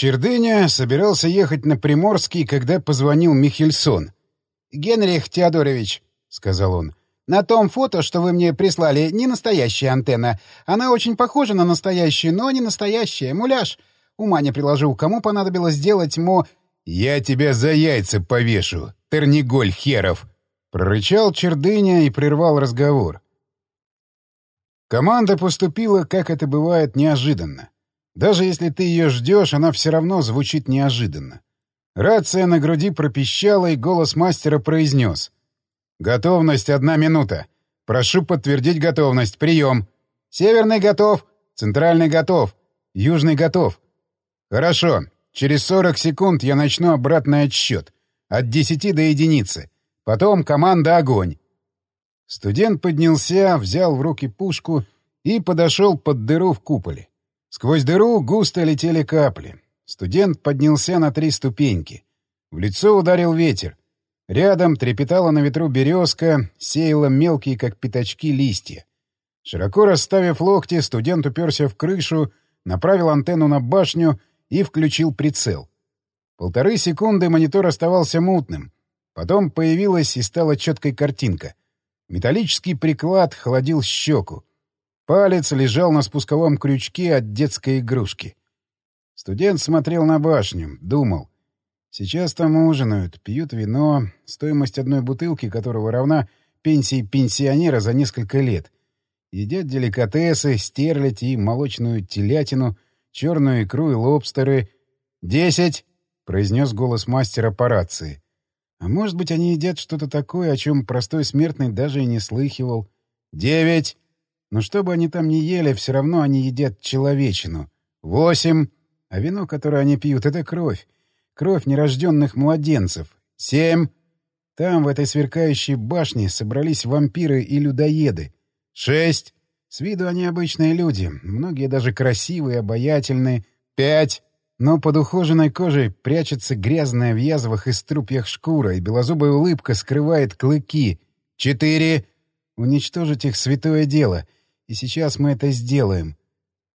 Чердыня собирался ехать на Приморский, когда позвонил Михельсон. «Генрих Теодорович», — сказал он, — «на том фото, что вы мне прислали, не настоящая антенна. Она очень похожа на настоящую, но не настоящая. Муляж. Ума не приложил, кому понадобилось сделать мо...» «Я тебя за яйца повешу, Терниголь херов!» — прорычал Чердыня и прервал разговор. Команда поступила, как это бывает, неожиданно. Даже если ты ее ждешь, она все равно звучит неожиданно. Рация на груди пропищала, и голос мастера произнес. «Готовность одна минута. Прошу подтвердить готовность. Прием. Северный готов. Центральный готов. Южный готов. Хорошо. Через 40 секунд я начну обратный отсчет. От 10 до единицы. Потом команда «Огонь». Студент поднялся, взял в руки пушку и подошел под дыру в куполе. Сквозь дыру густо летели капли. Студент поднялся на три ступеньки. В лицо ударил ветер. Рядом трепетала на ветру березка, сеяла мелкие, как пятачки, листья. Широко расставив локти, студент уперся в крышу, направил антенну на башню и включил прицел. Полторы секунды монитор оставался мутным. Потом появилась и стала четкой картинка. Металлический приклад холодил щеку. Палец лежал на спусковом крючке от детской игрушки. Студент смотрел на башню, думал. Сейчас там ужинают, пьют вино, стоимость одной бутылки которого равна пенсии пенсионера за несколько лет. Едят деликатесы, стерлядь и молочную телятину, черную икру и лобстеры. «Десять!» — произнес голос мастера по рации. А может быть, они едят что-то такое, о чем простой смертный даже и не слыхивал. Девять. Но что бы они там ни ели, все равно они едят человечину. Восемь. А вино, которое они пьют, — это кровь. Кровь нерожденных младенцев. Семь. Там, в этой сверкающей башне, собрались вампиры и людоеды. Шесть. С виду они обычные люди. Многие даже красивые, обаятельные. Пять. Но под ухоженной кожей прячется грязная в язвах и струпьях шкура, и белозубая улыбка скрывает клыки. Четыре. Уничтожить их святое дело. И сейчас мы это сделаем.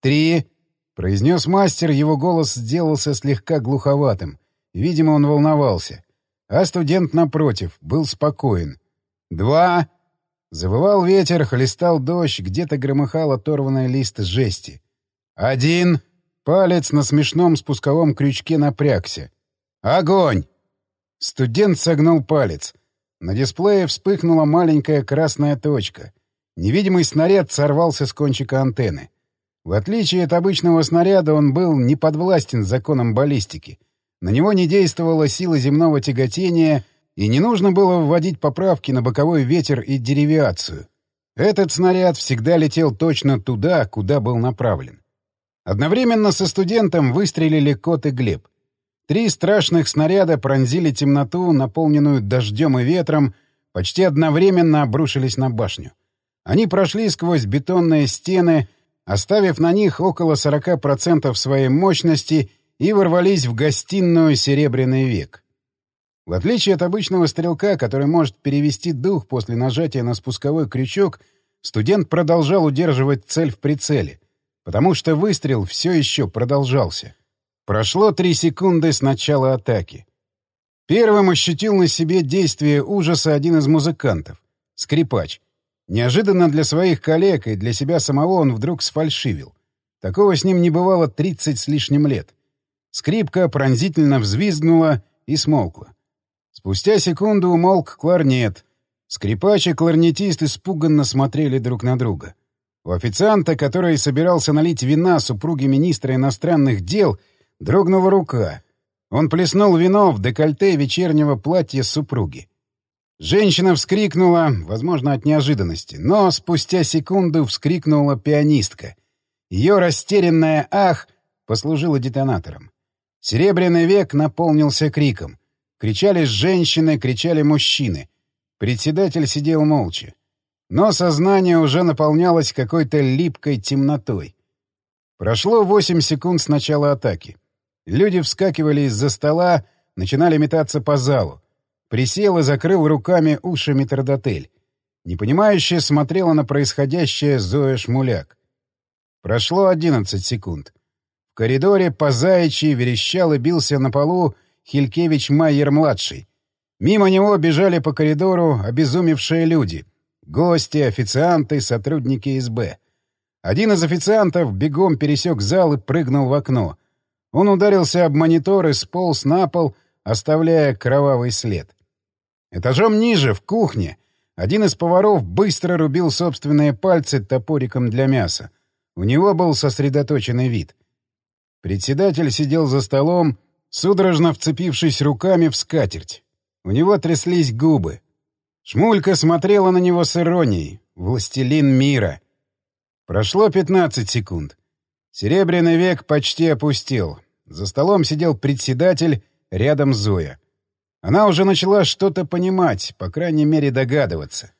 Три. Произнес мастер, его голос сделался слегка глуховатым. Видимо, он волновался. А студент, напротив, был спокоен. Два. Завывал ветер, хлестал дождь, где-то громыхал оторванный лист жести. Один. Палец на смешном спусковом крючке напрягся. «Огонь!» Студент согнул палец. На дисплее вспыхнула маленькая красная точка. Невидимый снаряд сорвался с кончика антенны. В отличие от обычного снаряда, он был не подвластен законам баллистики. На него не действовала сила земного тяготения, и не нужно было вводить поправки на боковой ветер и деривиацию. Этот снаряд всегда летел точно туда, куда был направлен. Одновременно со студентом выстрелили Кот и Глеб. Три страшных снаряда пронзили темноту, наполненную дождем и ветром, почти одновременно обрушились на башню. Они прошли сквозь бетонные стены, оставив на них около 40% своей мощности и ворвались в гостиную «Серебряный век». В отличие от обычного стрелка, который может перевести дух после нажатия на спусковой крючок, студент продолжал удерживать цель в прицеле потому что выстрел все еще продолжался. Прошло три секунды с начала атаки. Первым ощутил на себе действие ужаса один из музыкантов — скрипач. Неожиданно для своих коллег и для себя самого он вдруг сфальшивил. Такого с ним не бывало тридцать с лишним лет. Скрипка пронзительно взвизгнула и смолкла. Спустя секунду умолк кларнет. Скрипач и кларнетист испуганно смотрели друг на друга — у официанта, который собирался налить вина супруге министра иностранных дел, дрогнула рука. Он плеснул вино в декольте вечернего платья супруги. Женщина вскрикнула, возможно, от неожиданности, но спустя секунду вскрикнула пианистка. Ее растерянная «ах» послужила детонатором. Серебряный век наполнился криком. Кричали женщины, кричали мужчины. Председатель сидел молча. Но сознание уже наполнялось какой-то липкой темнотой. Прошло восемь секунд с начала атаки. Люди вскакивали из-за стола, начинали метаться по залу. Присел и закрыл руками уши метрдотель. Непонимающе смотрела на происходящее Зоя Шмуляк. Прошло одиннадцать секунд. коридоре по заячьи верещал и бился на полу Хилькевич Майер-младший. Мимо него бежали по коридору обезумевшие люди. Гости, официанты, сотрудники СБ. Один из официантов бегом пересек зал и прыгнул в окно. Он ударился об монитор и сполз на пол, оставляя кровавый след. Этажом ниже, в кухне, один из поваров быстро рубил собственные пальцы топориком для мяса. У него был сосредоточенный вид. Председатель сидел за столом, судорожно вцепившись руками в скатерть. У него тряслись губы. Шмулька смотрела на него с иронией. «Властелин мира». Прошло 15 секунд. Серебряный век почти опустел. За столом сидел председатель, рядом Зоя. Она уже начала что-то понимать, по крайней мере догадываться.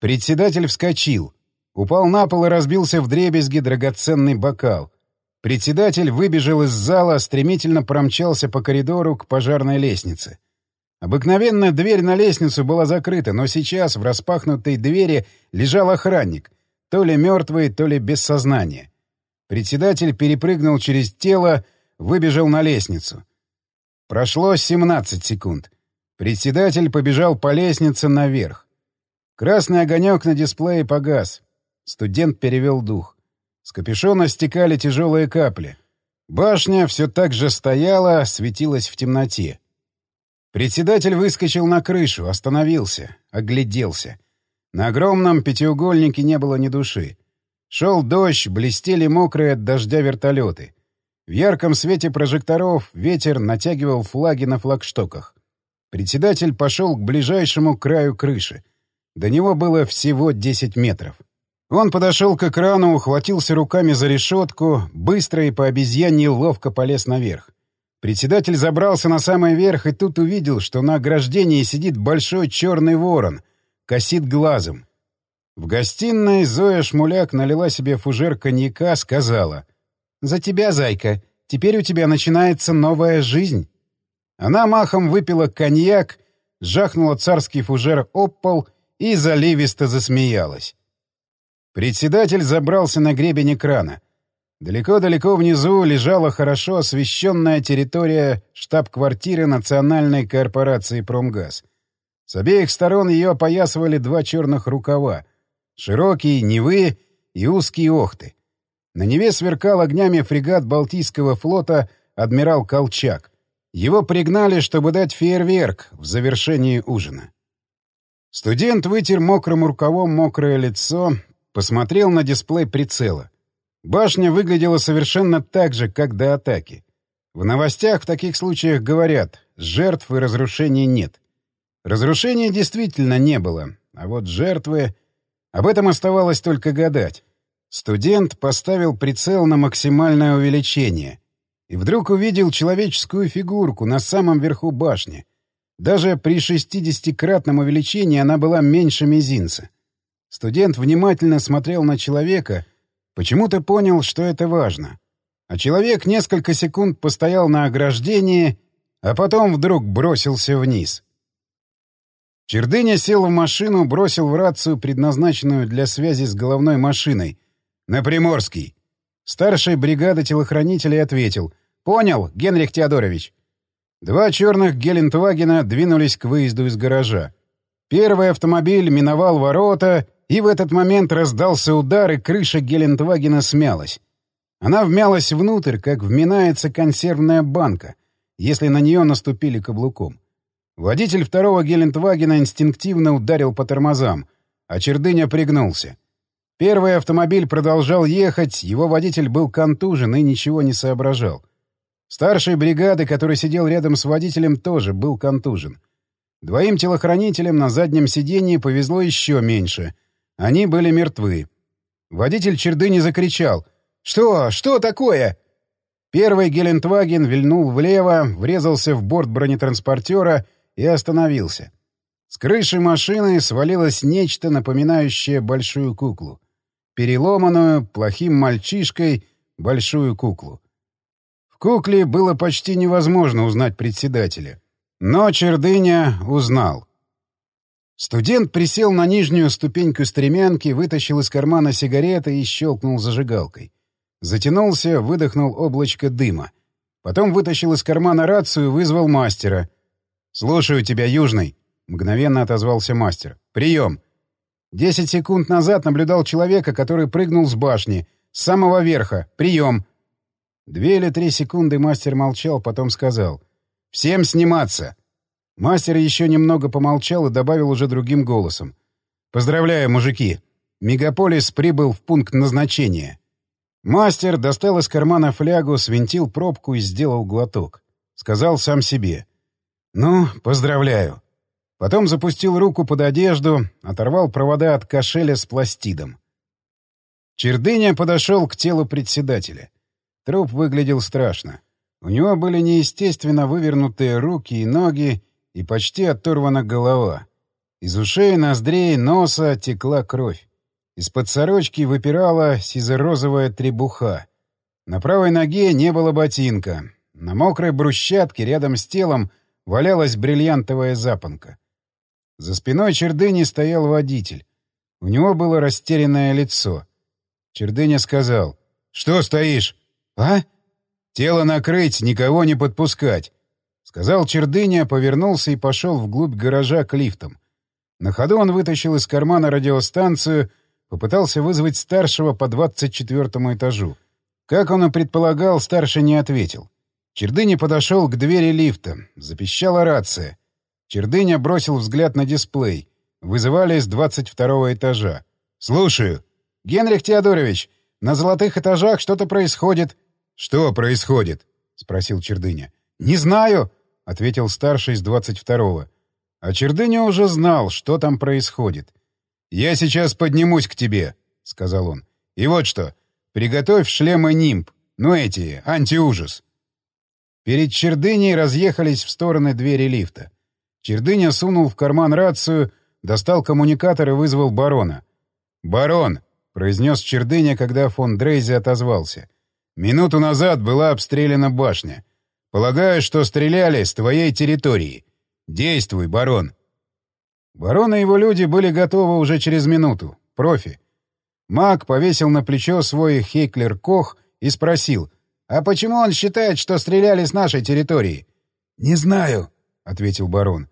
Председатель вскочил. Упал на пол и разбился в дребезги драгоценный бокал. Председатель выбежал из зала, стремительно промчался по коридору к пожарной лестнице. Обыкновенно дверь на лестницу была закрыта, но сейчас в распахнутой двери лежал охранник, то ли мертвый, то ли без сознания. Председатель перепрыгнул через тело, выбежал на лестницу. Прошло 17 секунд. Председатель побежал по лестнице наверх. Красный огонек на дисплее погас. Студент перевел дух. С капюшона стекали тяжелые капли. Башня все так же стояла, светилась в темноте. Председатель выскочил на крышу, остановился, огляделся. На огромном пятиугольнике не было ни души. Шел дождь, блестели мокрые от дождя вертолеты. В ярком свете прожекторов ветер натягивал флаги на флагштоках. Председатель пошел к ближайшему краю крыши. До него было всего 10 метров. Он подошел к экрану, ухватился руками за решетку, быстро и по обезьянье ловко полез наверх. Председатель забрался на самый верх и тут увидел, что на ограждении сидит большой черный ворон, косит глазом. В гостиной Зоя Шмуляк налила себе фужер коньяка, сказала. «За тебя, зайка, теперь у тебя начинается новая жизнь». Она махом выпила коньяк, жахнула царский фужер об пол и заливисто засмеялась. Председатель забрался на гребень экрана. Далеко-далеко внизу лежала хорошо освещенная территория штаб-квартиры Национальной корпорации «Промгаз». С обеих сторон ее опоясывали два черных рукава — широкие Невы и узкие Охты. На Неве сверкал огнями фрегат Балтийского флота «Адмирал Колчак». Его пригнали, чтобы дать фейерверк в завершении ужина. Студент вытер мокрым рукавом мокрое лицо, посмотрел на дисплей прицела. Башня выглядела совершенно так же, как до атаки. В новостях в таких случаях говорят, жертв и разрушений нет. Разрушений действительно не было, а вот жертвы... Об этом оставалось только гадать. Студент поставил прицел на максимальное увеличение и вдруг увидел человеческую фигурку на самом верху башни. Даже при шестидесятикратном увеличении она была меньше мизинца. Студент внимательно смотрел на человека, почему-то понял, что это важно. А человек несколько секунд постоял на ограждении, а потом вдруг бросился вниз. Чердыня сел в машину, бросил в рацию, предназначенную для связи с головной машиной. «На Приморский!» Старший бригады телохранителей ответил. «Понял, Генрих Теодорович». Два черных Гелендвагена двинулись к выезду из гаража. Первый автомобиль миновал ворота, и в этот момент раздался удар, и крыша Гелендвагена смялась. Она вмялась внутрь, как вминается консервная банка, если на нее наступили каблуком. Водитель второго Гелендвагена инстинктивно ударил по тормозам, а Чердыня пригнулся. Первый автомобиль продолжал ехать, его водитель был контужен и ничего не соображал. Старший бригады, который сидел рядом с водителем, тоже был контужен. Двоим телохранителям на заднем сиденье повезло еще меньше. Они были мертвы. Водитель Чердыни закричал. «Что? Что такое?» Первый Гелендваген вильнул влево, врезался в борт бронетранспортера и остановился. С крыши машины свалилось нечто, напоминающее большую куклу. Переломанную, плохим мальчишкой, большую куклу. Кукле было почти невозможно узнать председателя. Но Чердыня узнал. Студент присел на нижнюю ступеньку стремянки, вытащил из кармана сигареты и щелкнул зажигалкой. Затянулся, выдохнул облачко дыма. Потом вытащил из кармана рацию и вызвал мастера. «Слушаю тебя, Южный», — мгновенно отозвался мастер. «Прием!» Десять секунд назад наблюдал человека, который прыгнул с башни. С самого верха. Прием!» Две или три секунды мастер молчал, потом сказал. «Всем сниматься!» Мастер еще немного помолчал и добавил уже другим голосом. «Поздравляю, мужики! Мегаполис прибыл в пункт назначения. Мастер достал из кармана флягу, свинтил пробку и сделал глоток. Сказал сам себе. «Ну, поздравляю». Потом запустил руку под одежду, оторвал провода от кошеля с пластидом. Чердыня подошел к телу председателя. Труп выглядел страшно. У него были неестественно вывернутые руки и ноги и почти оторвана голова. Из ушей, ноздрей, носа текла кровь. Из-под сорочки выпирала сизо-розовая требуха. На правой ноге не было ботинка. На мокрой брусчатке рядом с телом валялась бриллиантовая запонка. За спиной Чердыни стоял водитель. У него было растерянное лицо. Чердыня сказал. «Что стоишь?» «А?» «Тело накрыть, никого не подпускать», — сказал Чердыня, повернулся и пошел вглубь гаража к лифтам. На ходу он вытащил из кармана радиостанцию Попытался вызвать старшего по 24 этажу. Как он и предполагал, старший не ответил. Чердыня подошел к двери лифта. Запищала рация. Чердыня бросил взгляд на дисплей. Вызывали с 22 этажа. «Слушаю. Генрих Теодорович, на золотых этажах что-то происходит». «Что происходит?» — спросил Чердыня. «Не знаю», — ответил старший с 22-го. А Чердыня уже знал, что там происходит. «Я сейчас поднимусь к тебе», — сказал он. «И вот что. Приготовь шлемы нимб. Ну эти, антиужас». Перед Чердыней разъехались в стороны двери лифта. Чердыня сунул в карман рацию, достал коммуникатор и вызвал барона. «Барон», — произнес Чердыня, когда фон Дрейзи отозвался. «Минуту назад была обстреляна башня. Полагаю, что стреляли с твоей территории. Действуй, барон». Барон и его люди были готовы уже через минуту. Профи. Маг повесил на плечо свой Хейклер-Кох и спросил, «А почему он считает, что стреляли с нашей территории?» «Не знаю», — ответил барон.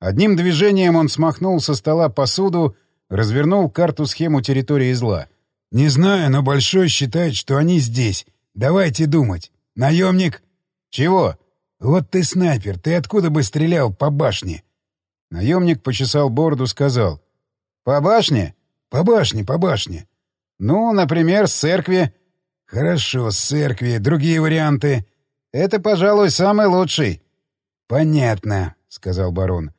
Одним движением он смахнул со стола посуду, развернул карту-схему территории зла. «Не знаю, но Большой считает, что они здесь. Давайте думать. Наемник?» «Чего?» «Вот ты снайпер. Ты откуда бы стрелял по башне?» Наемник почесал бороду, сказал. «По башне?» «По башне, по башне». «Ну, например, с церкви». «Хорошо, с церкви. Другие варианты?» «Это, пожалуй, самый лучший». «Понятно», — сказал барон.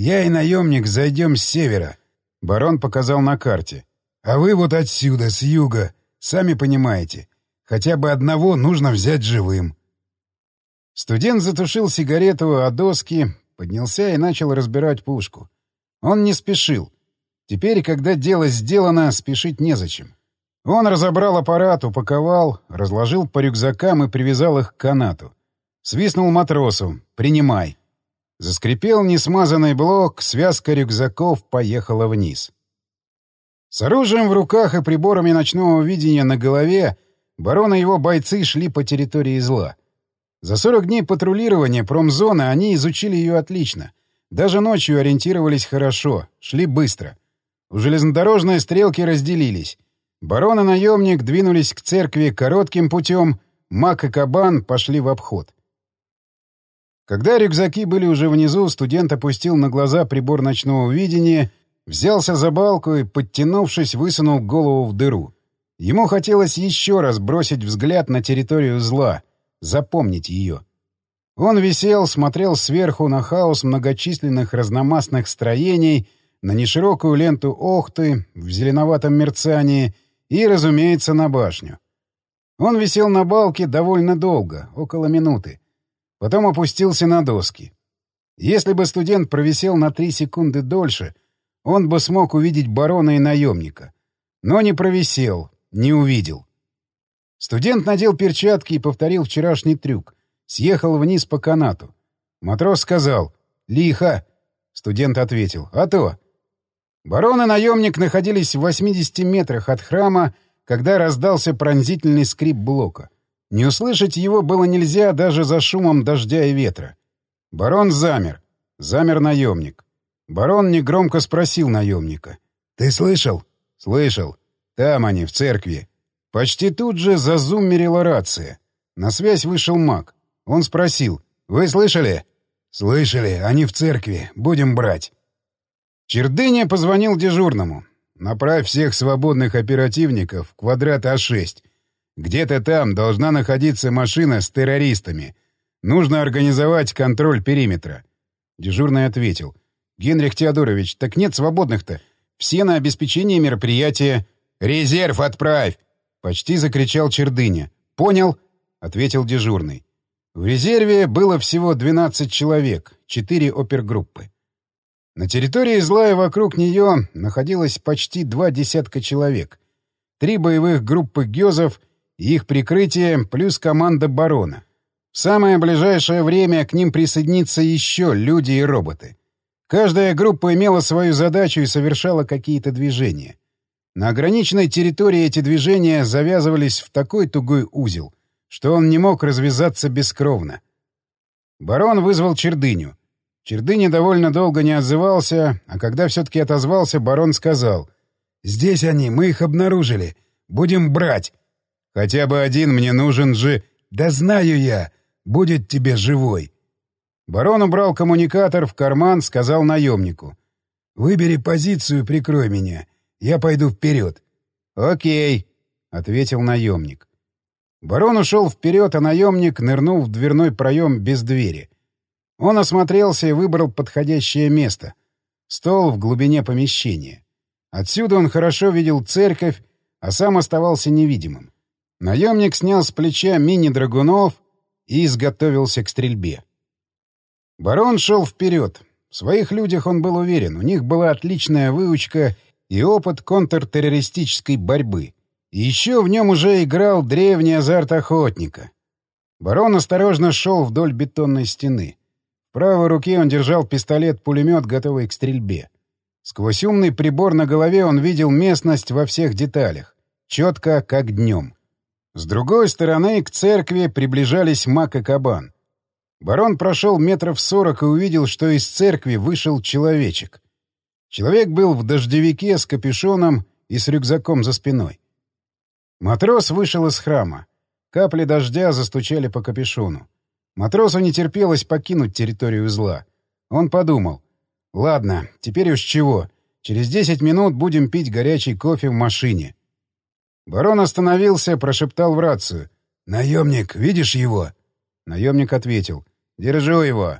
«Я и наемник зайдем с севера». Барон показал на карте. «А вы вот отсюда, с юга. Сами понимаете. Хотя бы одного нужно взять живым». Студент затушил сигарету о доски, поднялся и начал разбирать пушку. Он не спешил. Теперь, когда дело сделано, спешить незачем. Он разобрал аппарат, упаковал, разложил по рюкзакам и привязал их к канату. Свистнул матросу «Принимай». Заскрипел несмазанный блок, связка рюкзаков поехала вниз. С оружием в руках и приборами ночного видения на голове барон и его бойцы шли по территории зла. За 40 дней патрулирования промзоны они изучили ее отлично. Даже ночью ориентировались хорошо, шли быстро. У железнодорожной стрелки разделились. Барон и наемник двинулись к церкви коротким путем, Мак и Кабан пошли в обход. Когда рюкзаки были уже внизу, студент опустил на глаза прибор ночного видения, взялся за балку и, подтянувшись, высунул голову в дыру. Ему хотелось еще раз бросить взгляд на территорию зла — запомнить ее. Он висел, смотрел сверху на хаос многочисленных разномастных строений, на неширокую ленту Охты в зеленоватом мерцании и, разумеется, на башню. Он висел на балке довольно долго, около минуты. Потом опустился на доски. Если бы студент провисел на три секунды дольше, он бы смог увидеть барона и наемника. Но не провисел, не увидел. Студент надел перчатки и повторил вчерашний трюк. Съехал вниз по канату. Матрос сказал «Лихо!» Студент ответил «А то!» Барон и наемник находились в 80 метрах от храма, когда раздался пронзительный скрип блока. Не услышать его было нельзя даже за шумом дождя и ветра. Барон замер. Замер наемник. Барон негромко спросил наемника. «Ты слышал?» «Слышал. Там они, в церкви». Почти тут же зазуммерила рация. На связь вышел маг. Он спросил. «Вы слышали?» «Слышали. Они в церкви. Будем брать». Чердыня позвонил дежурному. «Направь всех свободных оперативников в квадрат А6. Где-то там должна находиться машина с террористами. Нужно организовать контроль периметра». Дежурный ответил. «Генрих Теодорович, так нет свободных-то. Все на обеспечение мероприятия. Резерв отправь!» Почти закричал Чердыня. «Понял?» — ответил дежурный. В резерве было всего 12 человек, 4 опергруппы. На территории зла и вокруг нее находилось почти два десятка человек. Три боевых группы гёзов их прикрытие, плюс команда барона. В самое ближайшее время к ним присоединятся еще люди и роботы. Каждая группа имела свою задачу и совершала какие-то движения. На ограниченной территории эти движения завязывались в такой тугой узел, что он не мог развязаться бескровно. Барон вызвал Чердыню. Чердыня довольно долго не отзывался, а когда все-таки отозвался, барон сказал. «Здесь они, мы их обнаружили. Будем брать. Хотя бы один мне нужен же...» «Да знаю я. Будет тебе живой». Барон убрал коммуникатор в карман, сказал наемнику. «Выбери позицию, прикрой меня. Я пойду вперед. Окей, ответил наемник. Барон ушел вперед, а наемник нырнул в дверной проем без двери. Он осмотрелся и выбрал подходящее место. Стол в глубине помещения. Отсюда он хорошо видел церковь, а сам оставался невидимым. Наемник снял с плеча мини-драгунов и изготовился к стрельбе. Барон шел вперед. В своих людях он был уверен, у них была отличная выучка — и опыт контртеррористической борьбы. И еще в нем уже играл древний азарт охотника. Барон осторожно шел вдоль бетонной стены. В правой руке он держал пистолет-пулемет, готовый к стрельбе. Сквозь умный прибор на голове он видел местность во всех деталях, четко, как днем. С другой стороны к церкви приближались маг и кабан. Барон прошел метров сорок и увидел, что из церкви вышел человечек — Человек был в дождевике с капюшоном и с рюкзаком за спиной. Матрос вышел из храма. Капли дождя застучали по капюшону. Матросу не терпелось покинуть территорию зла. Он подумал. «Ладно, теперь уж чего. Через десять минут будем пить горячий кофе в машине». Барон остановился, прошептал в рацию. «Наемник, видишь его?» Наемник ответил. «Держу его».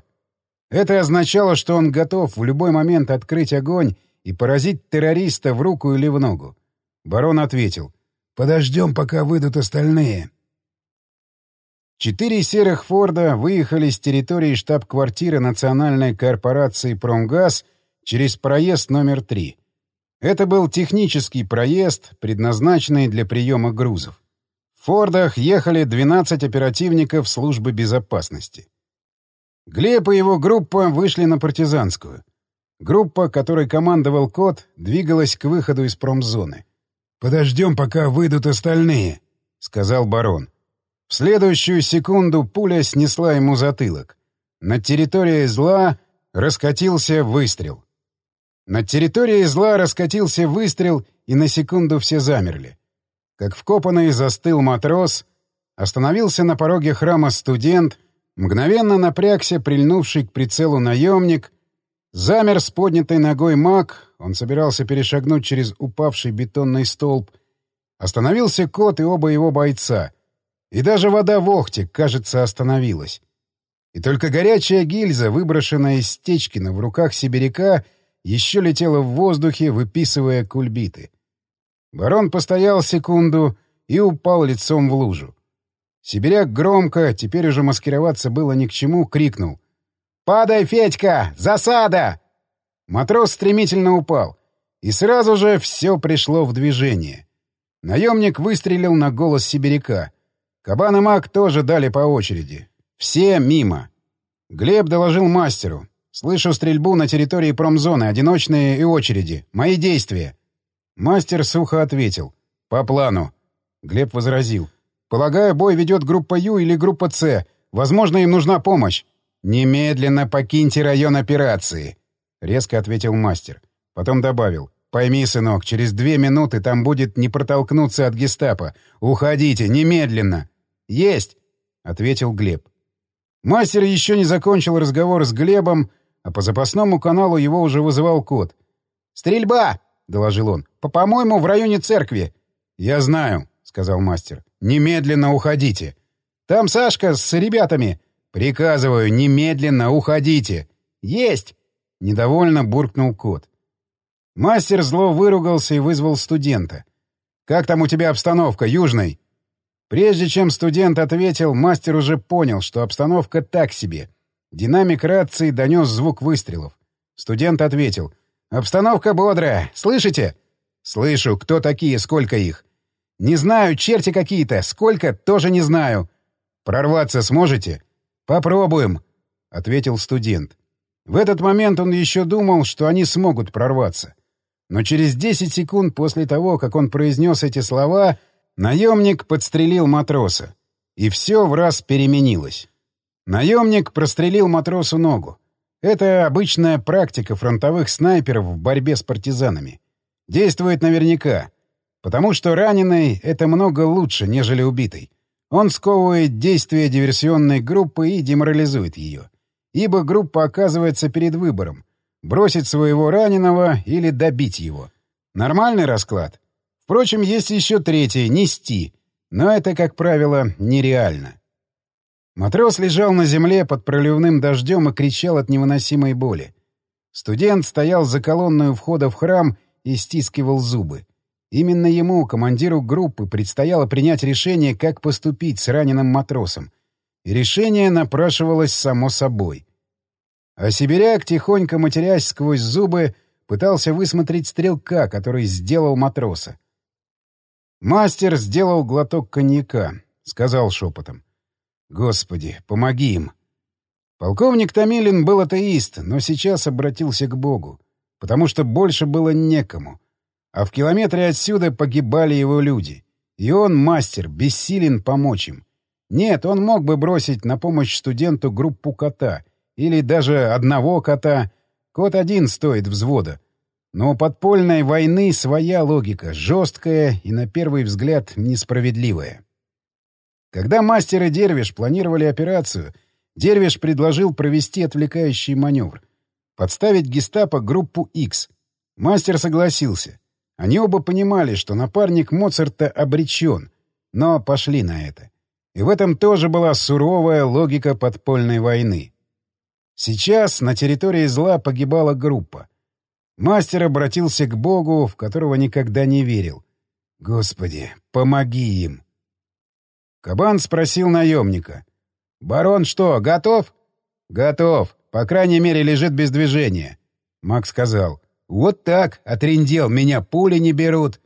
Это означало, что он готов в любой момент открыть огонь и поразить террориста в руку или в ногу. Барон ответил. «Подождем, пока выйдут остальные». Четыре серых «Форда» выехали с территории штаб-квартиры национальной корпорации «Промгаз» через проезд номер три. Это был технический проезд, предназначенный для приема грузов. В «Фордах» ехали 12 оперативников службы безопасности. Глеб и его группа вышли на партизанскую. Группа, которой командовал Кот, двигалась к выходу из промзоны. «Подождем, пока выйдут остальные», — сказал барон. В следующую секунду пуля снесла ему затылок. Над территорией зла раскатился выстрел. Над территорией зла раскатился выстрел, и на секунду все замерли. Как вкопанный застыл матрос, остановился на пороге храма студент — Мгновенно напрягся прильнувший к прицелу наемник. Замер с поднятой ногой маг. Он собирался перешагнуть через упавший бетонный столб. Остановился кот и оба его бойца. И даже вода в охте, кажется, остановилась. И только горячая гильза, выброшенная из Стечкина в руках сибиряка, еще летела в воздухе, выписывая кульбиты. Барон постоял секунду и упал лицом в лужу. Сибиряк громко, теперь уже маскироваться было ни к чему, крикнул. «Падай, Федька! Засада!» Матрос стремительно упал. И сразу же все пришло в движение. Наемник выстрелил на голос сибиряка. Кабан и маг тоже дали по очереди. Все мимо. Глеб доложил мастеру. «Слышу стрельбу на территории промзоны, одиночные и очереди. Мои действия». Мастер сухо ответил. «По плану. Глеб возразил. «Полагаю, бой ведет группа Ю или группа С. Возможно, им нужна помощь». «Немедленно покиньте район операции», — резко ответил мастер. Потом добавил. «Пойми, сынок, через две минуты там будет не протолкнуться от гестапо. Уходите, немедленно!» «Есть!» — ответил Глеб. Мастер еще не закончил разговор с Глебом, а по запасному каналу его уже вызывал кот. «Стрельба!» — доложил он. «По-моему, в районе церкви». «Я знаю», — сказал мастер. «Немедленно уходите». «Там Сашка с ребятами». «Приказываю, немедленно уходите». «Есть!» — недовольно буркнул кот. Мастер зло выругался и вызвал студента. «Как там у тебя обстановка, Южный?» Прежде чем студент ответил, мастер уже понял, что обстановка так себе. Динамик рации донес звук выстрелов. Студент ответил. «Обстановка бодрая. Слышите?» «Слышу. Кто такие? Сколько их?» «Не знаю. Черти какие-то. Сколько? Тоже не знаю». «Прорваться сможете?» «Попробуем», — ответил студент. В этот момент он еще думал, что они смогут прорваться. Но через 10 секунд после того, как он произнес эти слова, Наемник подстрелил матроса. И все в раз переменилось. Наемник прострелил матросу ногу. Это обычная практика фронтовых снайперов в борьбе с партизанами. Действует наверняка. Потому что раненый — это много лучше, нежели убитый. Он сковывает действия диверсионной группы и деморализует ее. Ибо группа оказывается перед выбором — бросить своего раненого или добить его. Нормальный расклад — Впрочем, есть еще третий — нести. Но это, как правило, нереально. Матрос лежал на земле под проливным дождем и кричал от невыносимой боли. Студент стоял за колонной у входа в храм и стискивал зубы. Именно ему, командиру группы, предстояло принять решение, как поступить с раненым матросом. И решение напрашивалось само собой. А сибиряк, тихонько матерясь сквозь зубы, пытался высмотреть стрелка, который сделал матроса. Мастер сделал глоток коньяка, сказал шепотом. «Господи, помоги им!» Полковник Томилин был атеист, но сейчас обратился к Богу, потому что больше было некому. А в километре отсюда погибали его люди. И он, мастер, бессилен помочь им. Нет, он мог бы бросить на помощь студенту группу кота. Или даже одного кота. Кот один стоит взвода. Но у подпольной войны своя логика, жесткая и, на первый взгляд, несправедливая. Когда мастер и Дервиш планировали операцию, Дервиш предложил провести отвлекающий маневр. Подставить гестапо группу X. Мастер согласился. Они оба понимали, что напарник Моцарта обречен, но пошли на это. И в этом тоже была суровая логика подпольной войны. Сейчас на территории зла погибала группа. Мастер обратился к Богу, в которого никогда не верил. «Господи, помоги им!» Кабан спросил наемника. «Барон что, готов?» «Готов. По крайней мере, лежит без движения». Мак сказал. «Вот так, отрендел, меня пули не берут».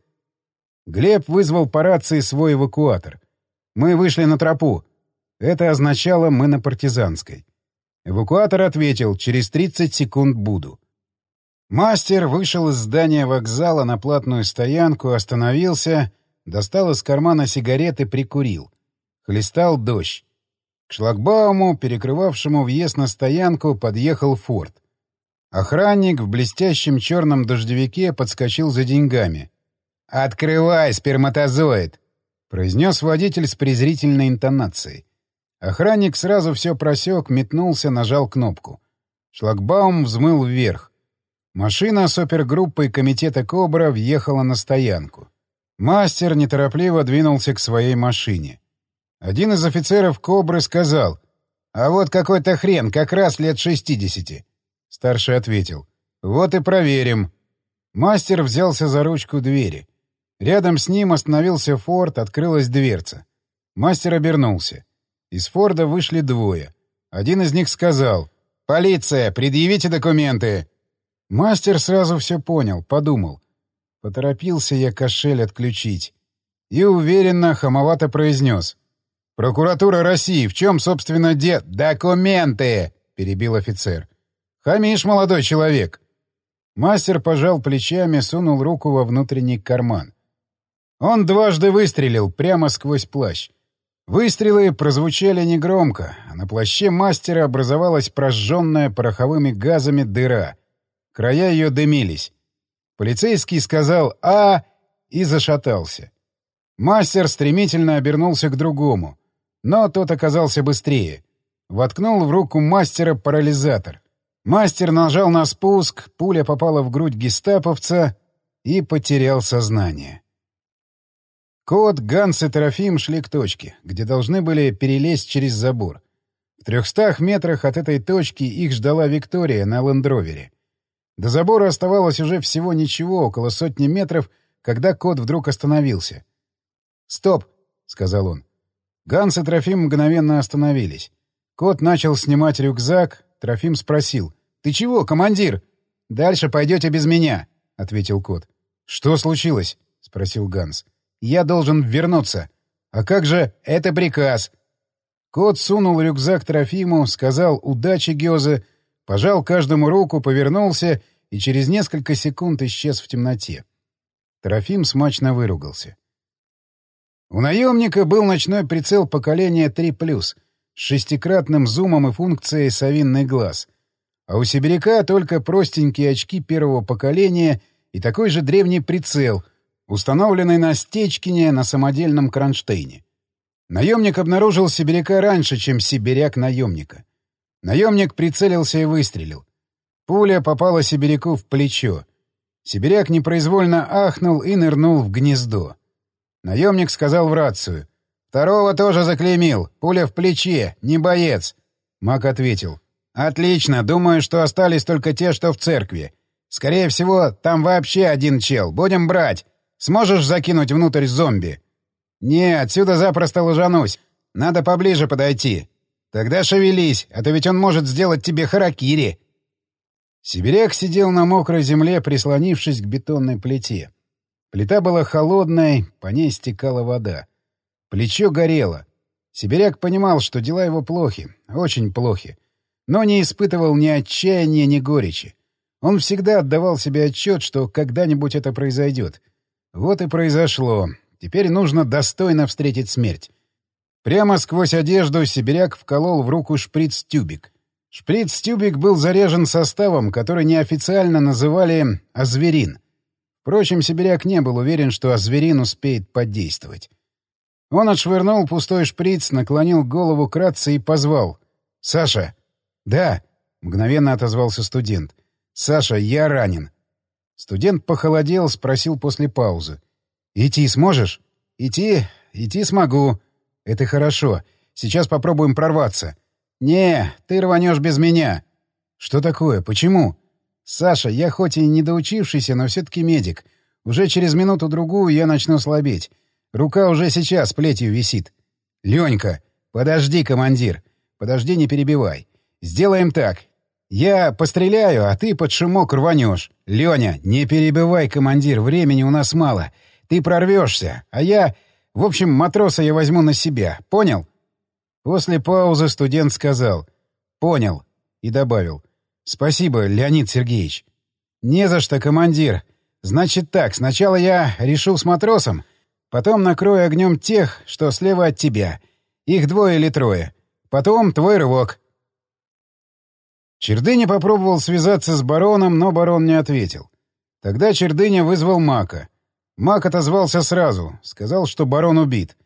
Глеб вызвал по рации свой эвакуатор. Мы вышли на тропу. Это означало «мы на партизанской». Эвакуатор ответил «через 30 секунд буду». Мастер вышел из здания вокзала на платную стоянку, остановился, достал из кармана сигареты, прикурил. Хлестал дождь. К шлагбауму, перекрывавшему въезд на стоянку, подъехал форт. Охранник в блестящем черном дождевике подскочил за деньгами. «Открывай, сперматозоид!» — произнес водитель с презрительной интонацией. Охранник сразу все просек, метнулся, нажал кнопку. Шлагбаум взмыл вверх. Машина с опергруппой комитета «Кобра» въехала на стоянку. Мастер неторопливо двинулся к своей машине. Один из офицеров «Кобры» сказал, «А вот какой-то хрен, как раз лет шестидесяти». Старший ответил, «Вот и проверим». Мастер взялся за ручку двери. Рядом с ним остановился Форд, открылась дверца. Мастер обернулся. Из Форда вышли двое. Один из них сказал, «Полиция, предъявите документы!» Мастер сразу все понял, подумал. Поторопился я кошель отключить. И уверенно, хамовато произнес. «Прокуратура России, в чем, собственно, де...» «Документы!» — перебил офицер. «Хамишь, молодой человек!» Мастер пожал плечами, сунул руку во внутренний карман. Он дважды выстрелил прямо сквозь плащ. Выстрелы прозвучали негромко, а на плаще мастера образовалась прожженная пороховыми газами дыра. Края ее дымились. Полицейский сказал «А!» и зашатался. Мастер стремительно обернулся к другому, но тот оказался быстрее. Воткнул в руку мастера парализатор. Мастер нажал на спуск, пуля попала в грудь гестаповца и потерял сознание. Кот, Ганс и Трофим шли к точке, где должны были перелезть через забор. В трехстах метрах от этой точки их ждала Виктория на лендровере. До забора оставалось уже всего ничего, около сотни метров, когда кот вдруг остановился. «Стоп!» — сказал он. Ганс и Трофим мгновенно остановились. Кот начал снимать рюкзак, Трофим спросил. «Ты чего, командир?» «Дальше пойдете без меня», — ответил кот. «Что случилось?» — спросил Ганс. Я должен вернуться. А как же это приказ? Кот сунул рюкзак Трофиму, сказал «удачи, Гёзе», пожал каждому руку, повернулся и через несколько секунд исчез в темноте. Трофим смачно выругался. У наемника был ночной прицел поколения 3+, с шестикратным зумом и функцией «совинный глаз», а у сибиряка только простенькие очки первого поколения и такой же древний прицел — установленный на Стечкине на самодельном кронштейне. Наемник обнаружил сибиряка раньше, чем сибиряк наемника. Наемник прицелился и выстрелил. Пуля попала сибиряку в плечо. Сибиряк непроизвольно ахнул и нырнул в гнездо. Наемник сказал в рацию. «Второго тоже заклеймил. Пуля в плече. Не боец». Мак ответил. «Отлично. Думаю, что остались только те, что в церкви. Скорее всего, там вообще один чел. Будем брать. Сможешь закинуть внутрь зомби? Не, отсюда запросто ложанусь. Надо поближе подойти. Тогда шевелись, а то ведь он может сделать тебе харакири. Сибиряк сидел на мокрой земле, прислонившись к бетонной плите. Плита была холодной, по ней стекала вода. Плечо горело. Сибиряк понимал, что дела его плохи, очень плохи, но не испытывал ни отчаяния, ни горечи. Он всегда отдавал себе отчет, что когда-нибудь это произойдет — вот и произошло. Теперь нужно достойно встретить смерть. Прямо сквозь одежду сибиряк вколол в руку шприц-тюбик. Шприц-тюбик был заряжен составом, который неофициально называли «азверин». Впрочем, сибиряк не был уверен, что азверин успеет подействовать. Он отшвырнул пустой шприц, наклонил голову кратце и позвал. «Саша!» «Да!» — мгновенно отозвался студент. «Саша, я ранен. Студент похолодел, спросил после паузы. «Идти сможешь?» «Идти? Идти смогу». «Это хорошо. Сейчас попробуем прорваться». «Не, ты рванешь без меня». «Что такое? Почему?» «Саша, я хоть и недоучившийся, но все-таки медик. Уже через минуту-другую я начну слабеть. Рука уже сейчас плетью висит». «Ленька, подожди, командир. Подожди, не перебивай. Сделаем так. Я постреляю, а ты под шумок рванешь. Леня, не перебивай, командир, времени у нас мало. Ты прорвешься, а я... В общем, матроса я возьму на себя. Понял? После паузы студент сказал. Понял. И добавил. Спасибо, Леонид Сергеевич. Не за что, командир. Значит так, сначала я решу с матросом, потом накрою огнем тех, что слева от тебя. Их двое или трое. Потом твой рывок. Чердыня попробовал связаться с бароном, но барон не ответил. Тогда Чердыня вызвал Мака. Мак отозвался сразу, сказал, что барон убит.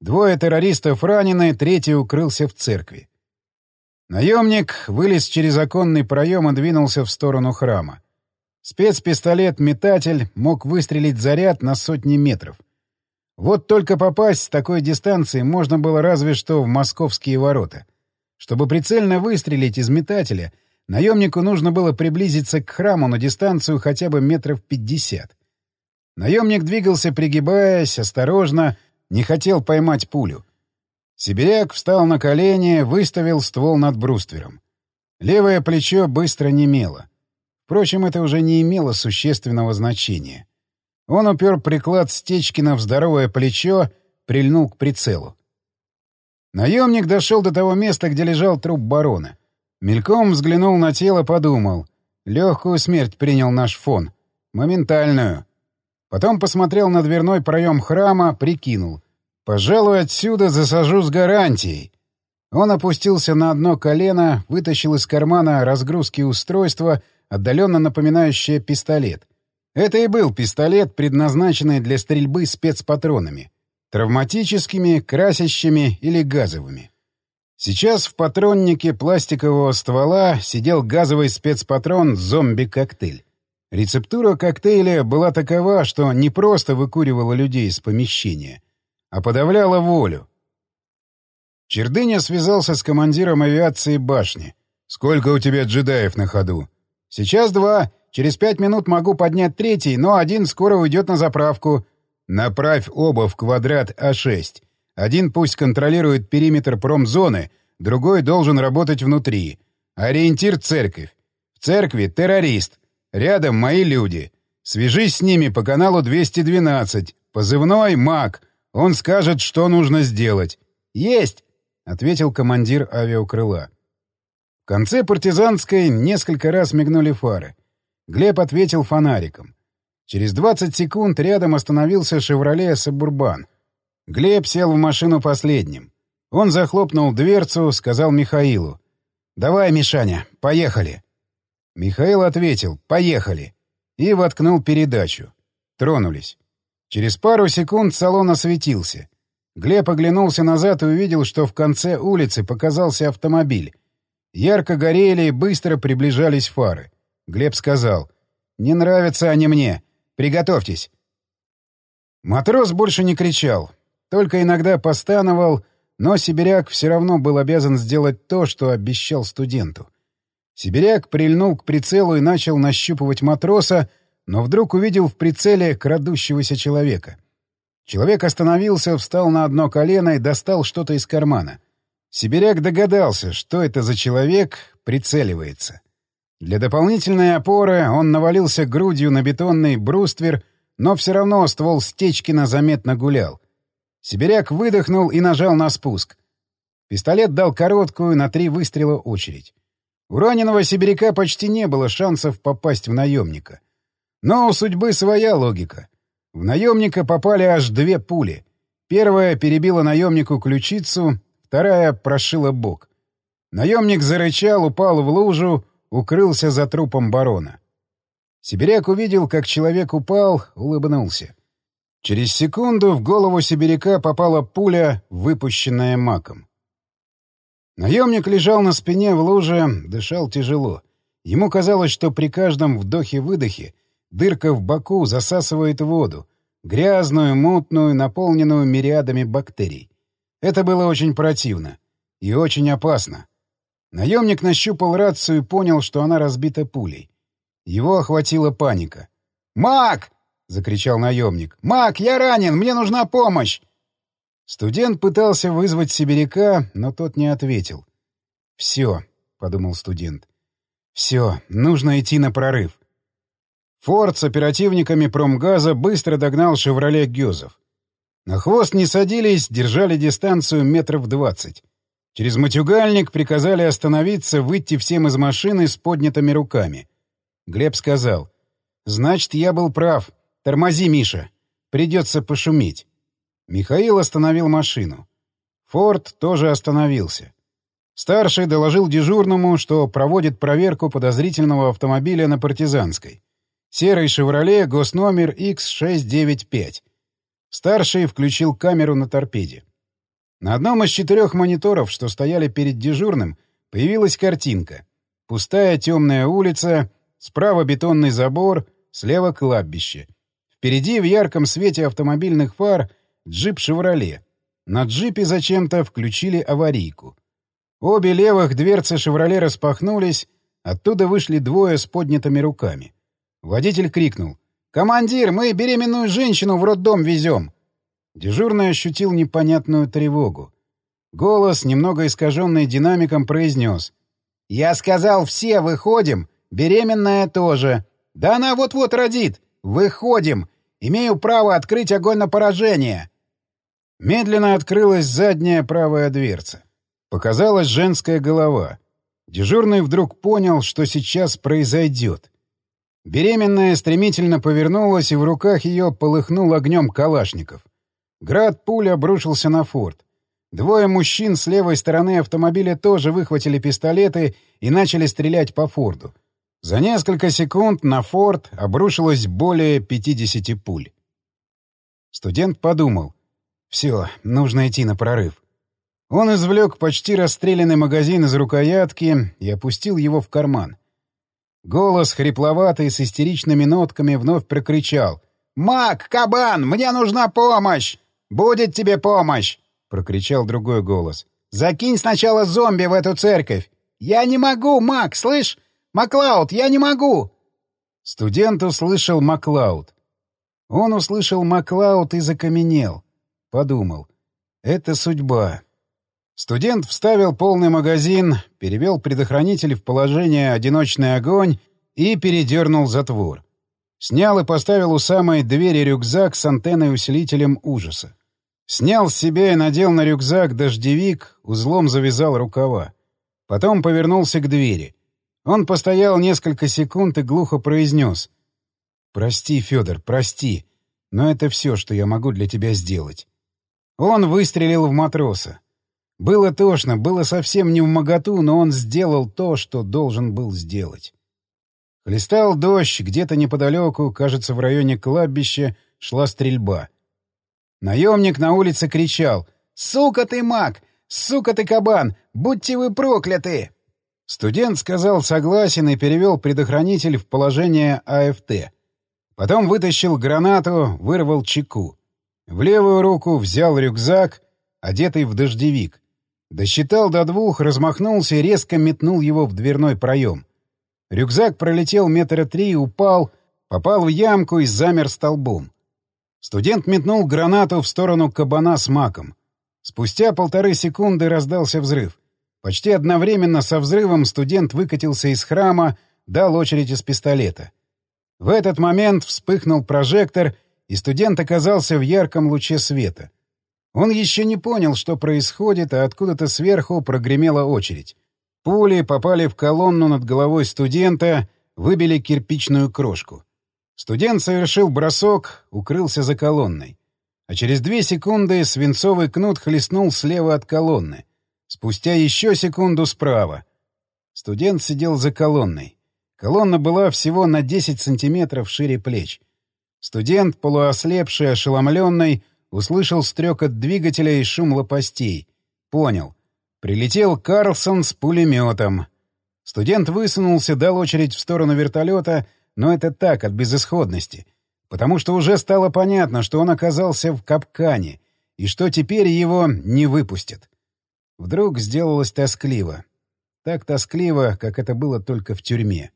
Двое террористов ранены, третий укрылся в церкви. Наемник вылез через оконный проем и двинулся в сторону храма. Спецпистолет-метатель мог выстрелить заряд на сотни метров. Вот только попасть с такой дистанции можно было разве что в московские ворота. Чтобы прицельно выстрелить из метателя — Наемнику нужно было приблизиться к храму на дистанцию хотя бы метров пятьдесят. Наемник двигался, пригибаясь, осторожно, не хотел поймать пулю. Сибиряк встал на колени, выставил ствол над бруствером. Левое плечо быстро немело. Впрочем, это уже не имело существенного значения. Он упер приклад Стечкина в здоровое плечо, прильнул к прицелу. Наемник дошел до того места, где лежал труп барона. Мельком взглянул на тело, подумал. Легкую смерть принял наш фон. Моментальную. Потом посмотрел на дверной проем храма, прикинул. «Пожалуй, отсюда засажу с гарантией». Он опустился на одно колено, вытащил из кармана разгрузки устройства, отдаленно напоминающее пистолет. Это и был пистолет, предназначенный для стрельбы спецпатронами. Травматическими, красящими или газовыми. Сейчас в патроннике пластикового ствола сидел газовый спецпатрон «Зомби-коктейль». Рецептура коктейля была такова, что не просто выкуривала людей из помещения, а подавляла волю. Чердыня связался с командиром авиации башни. «Сколько у тебя джедаев на ходу?» «Сейчас два. Через пять минут могу поднять третий, но один скоро уйдет на заправку. Направь оба в квадрат А6. Один пусть контролирует периметр промзоны, другой должен работать внутри. Ориентир — церковь. В церкви — террорист. Рядом мои люди. Свяжись с ними по каналу 212. Позывной — МАК. Он скажет, что нужно сделать. «Есть!» — ответил командир авиакрыла. В конце партизанской несколько раз мигнули фары. Глеб ответил фонариком. Через 20 секунд рядом остановился «Шевроле Сабурбан». Глеб сел в машину последним. Он захлопнул дверцу, сказал Михаилу. «Давай, Мишаня, поехали». Михаил ответил «Поехали» и воткнул передачу. Тронулись. Через пару секунд салон осветился. Глеб оглянулся назад и увидел, что в конце улицы показался автомобиль. Ярко горели и быстро приближались фары. Глеб сказал «Не нравятся они мне. Приготовьтесь». Матрос больше не кричал, только иногда постановал, но сибиряк все равно был обязан сделать то, что обещал студенту. Сибиряк прильнул к прицелу и начал нащупывать матроса, но вдруг увидел в прицеле крадущегося человека. Человек остановился, встал на одно колено и достал что-то из кармана. Сибиряк догадался, что это за человек прицеливается. Для дополнительной опоры он навалился грудью на бетонный бруствер, но все равно ствол Стечкина заметно гулял. Сибиряк выдохнул и нажал на спуск. Пистолет дал короткую на три выстрела очередь. У раненого сибиряка почти не было шансов попасть в наемника. Но у судьбы своя логика. В наемника попали аж две пули. Первая перебила наемнику ключицу, вторая прошила бок. Наемник зарычал, упал в лужу, укрылся за трупом барона. Сибиряк увидел, как человек упал, улыбнулся. Через секунду в голову сибиряка попала пуля, выпущенная маком. Наемник лежал на спине в луже, дышал тяжело. Ему казалось, что при каждом вдохе-выдохе дырка в боку засасывает воду, грязную, мутную, наполненную мириадами бактерий. Это было очень противно и очень опасно. Наемник нащупал рацию и понял, что она разбита пулей. Его охватила паника. «Мак!» — закричал наемник. «Мак, я ранен! Мне нужна помощь!» Студент пытался вызвать сибиряка, но тот не ответил. «Все», — подумал студент. «Все, нужно идти на прорыв». Форд с оперативниками промгаза быстро догнал «Шевроле» Гёзов. На хвост не садились, держали дистанцию метров двадцать. Через матюгальник приказали остановиться, выйти всем из машины с поднятыми руками. Глеб сказал. «Значит, я был прав. Тормози, Миша. Придется пошуметь». Михаил остановил машину. Форд тоже остановился. Старший доложил дежурному, что проводит проверку подозрительного автомобиля на Партизанской. Серый «Шевроле», госномер X695. Старший включил камеру на торпеде. На одном из четырех мониторов, что стояли перед дежурным, появилась картинка. Пустая темная улица, справа бетонный забор, слева кладбище. Впереди в ярком свете автомобильных фар — Джип «Шевроле». На джипе зачем-то включили аварийку. Обе левых дверцы «Шевроле» распахнулись, оттуда вышли двое с поднятыми руками. Водитель крикнул. «Командир, мы беременную женщину в роддом везем!» Дежурный ощутил непонятную тревогу. Голос, немного искаженный динамиком, произнес. «Я сказал, все выходим, беременная тоже. Да она вот-вот родит. Выходим. Имею право открыть огонь на поражение. Медленно открылась задняя правая дверца. Показалась женская голова. Дежурный вдруг понял, что сейчас произойдет. Беременная стремительно повернулась, и в руках ее полыхнул огнем калашников. Град пуль обрушился на форт. Двое мужчин с левой стороны автомобиля тоже выхватили пистолеты и начали стрелять по форду. За несколько секунд на форт обрушилось более 50 пуль. Студент подумал. Все, нужно идти на прорыв. Он извлек почти расстрелянный магазин из рукоятки и опустил его в карман. Голос, хрипловатый, с истеричными нотками, вновь прокричал. «Мак, кабан, мне нужна помощь! Будет тебе помощь!» — прокричал другой голос. «Закинь сначала зомби в эту церковь!» «Я не могу, Мак, слышь? Маклауд, я не могу!» Студент услышал Маклауд. Он услышал Маклауд и закаменел. Подумал. «Это судьба. Студент вставил полный магазин, перевел предохранитель в положение «одиночный огонь» и передернул затвор. Снял и поставил у самой двери рюкзак с антенной-усилителем ужаса. Снял с себя и надел на рюкзак дождевик, узлом завязал рукава. Потом повернулся к двери. Он постоял несколько секунд и глухо произнес. «Прости, Федор, прости, но это все, что я могу для тебя сделать». Он выстрелил в матроса. Было тошно, было совсем не в моготу, но он сделал то, что должен был сделать. Хлестал дождь, где-то неподалеку, кажется, в районе кладбища, шла стрельба. Наемник на улице кричал «Сука ты, маг! Сука ты, кабан! Будьте вы прокляты!» Студент сказал согласен и перевел предохранитель в положение АФТ. Потом вытащил гранату, вырвал чеку. В левую руку взял рюкзак, одетый в дождевик. Досчитал до двух, размахнулся и резко метнул его в дверной проем. Рюкзак пролетел метра три, упал, попал в ямку и замер столбом. Студент метнул гранату в сторону кабана с маком. Спустя полторы секунды раздался взрыв. Почти одновременно со взрывом студент выкатился из храма, дал очередь из пистолета. В этот момент вспыхнул прожектор, и студент оказался в ярком луче света. Он еще не понял, что происходит, а откуда-то сверху прогремела очередь. Пули попали в колонну над головой студента, выбили кирпичную крошку. Студент совершил бросок, укрылся за колонной. А через две секунды свинцовый кнут хлестнул слева от колонны. Спустя еще секунду справа. Студент сидел за колонной. Колонна была всего на 10 сантиметров шире плеч. Студент, полуослепший, ошеломленный, Услышал стрекот двигателя и шум лопастей. Понял. Прилетел Карлсон с пулеметом. Студент высунулся, дал очередь в сторону вертолета, но это так, от безысходности. Потому что уже стало понятно, что он оказался в капкане, и что теперь его не выпустят. Вдруг сделалось тоскливо. Так тоскливо, как это было только в тюрьме.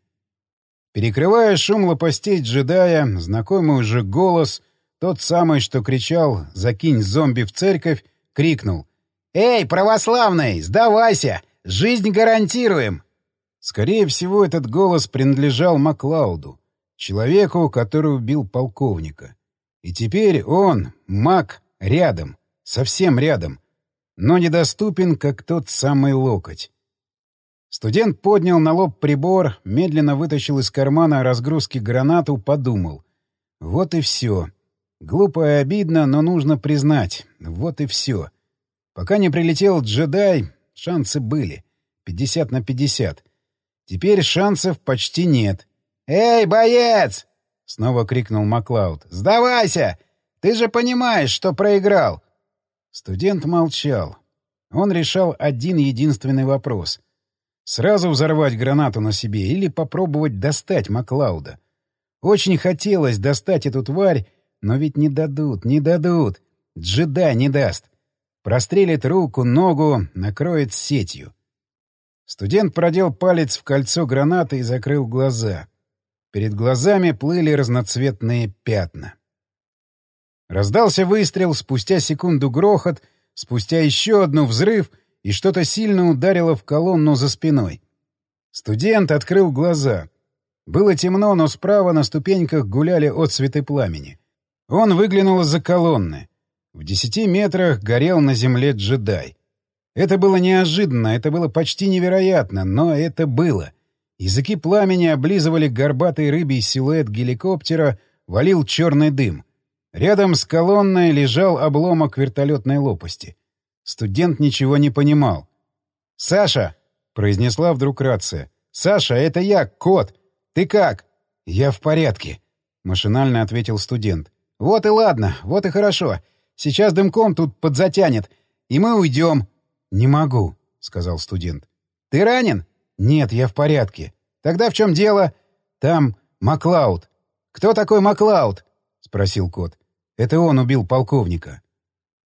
Перекрывая шум лопастей джедая, знакомый уже голос тот самый, что кричал «Закинь зомби в церковь», крикнул «Эй, православный, сдавайся! Жизнь гарантируем!» Скорее всего, этот голос принадлежал Маклауду, человеку, который убил полковника. И теперь он, Мак, рядом, совсем рядом, но недоступен, как тот самый локоть. Студент поднял на лоб прибор, медленно вытащил из кармана разгрузки гранату, подумал. Вот и все. Глупо и обидно, но нужно признать. Вот и все. Пока не прилетел джедай, шансы были. 50 на 50. Теперь шансов почти нет. «Эй, боец!» — снова крикнул Маклауд. «Сдавайся! Ты же понимаешь, что проиграл!» Студент молчал. Он решал один единственный вопрос. Сразу взорвать гранату на себе или попробовать достать Маклауда. Очень хотелось достать эту тварь но ведь не дадут, не дадут. Джедай не даст. Прострелит руку, ногу, накроет сетью. Студент продел палец в кольцо гранаты и закрыл глаза. Перед глазами плыли разноцветные пятна. Раздался выстрел, спустя секунду грохот, спустя еще одну взрыв, и что-то сильно ударило в колонну за спиной. Студент открыл глаза. Было темно, но справа на ступеньках гуляли отцветы пламени. Он выглянул из-за колонны. В десяти метрах горел на земле джедай. Это было неожиданно, это было почти невероятно, но это было. Языки пламени облизывали горбатый рыбий силуэт геликоптера, валил черный дым. Рядом с колонной лежал обломок вертолетной лопасти. Студент ничего не понимал. «Саша!» — произнесла вдруг рация. «Саша, это я, кот! Ты как?» «Я в порядке», — машинально ответил студент. «Вот и ладно, вот и хорошо. Сейчас дымком тут подзатянет, и мы уйдем». «Не могу», — сказал студент. «Ты ранен?» «Нет, я в порядке». «Тогда в чем дело?» «Там Маклауд». «Кто такой Маклауд?» — спросил кот. «Это он убил полковника».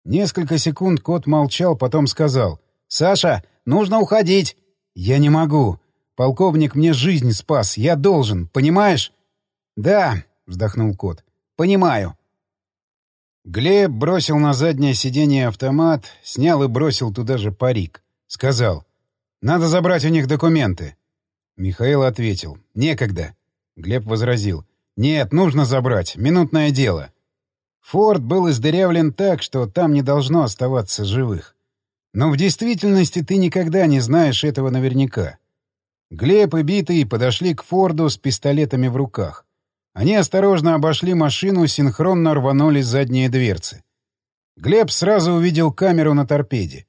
Несколько секунд кот молчал, потом сказал. «Саша, нужно уходить!» «Я не могу. Полковник мне жизнь спас. Я должен, понимаешь?» «Да», — вздохнул кот. «Понимаю». Глеб бросил на заднее сиденье автомат, снял и бросил туда же парик. Сказал. «Надо забрать у них документы». Михаил ответил. «Некогда». Глеб возразил. «Нет, нужно забрать. Минутное дело». Форд был издырявлен так, что там не должно оставаться живых. Но в действительности ты никогда не знаешь этого наверняка. Глеб и Битый подошли к Форду с пистолетами в руках. Они осторожно обошли машину, синхронно рванули задние дверцы. Глеб сразу увидел камеру на торпеде.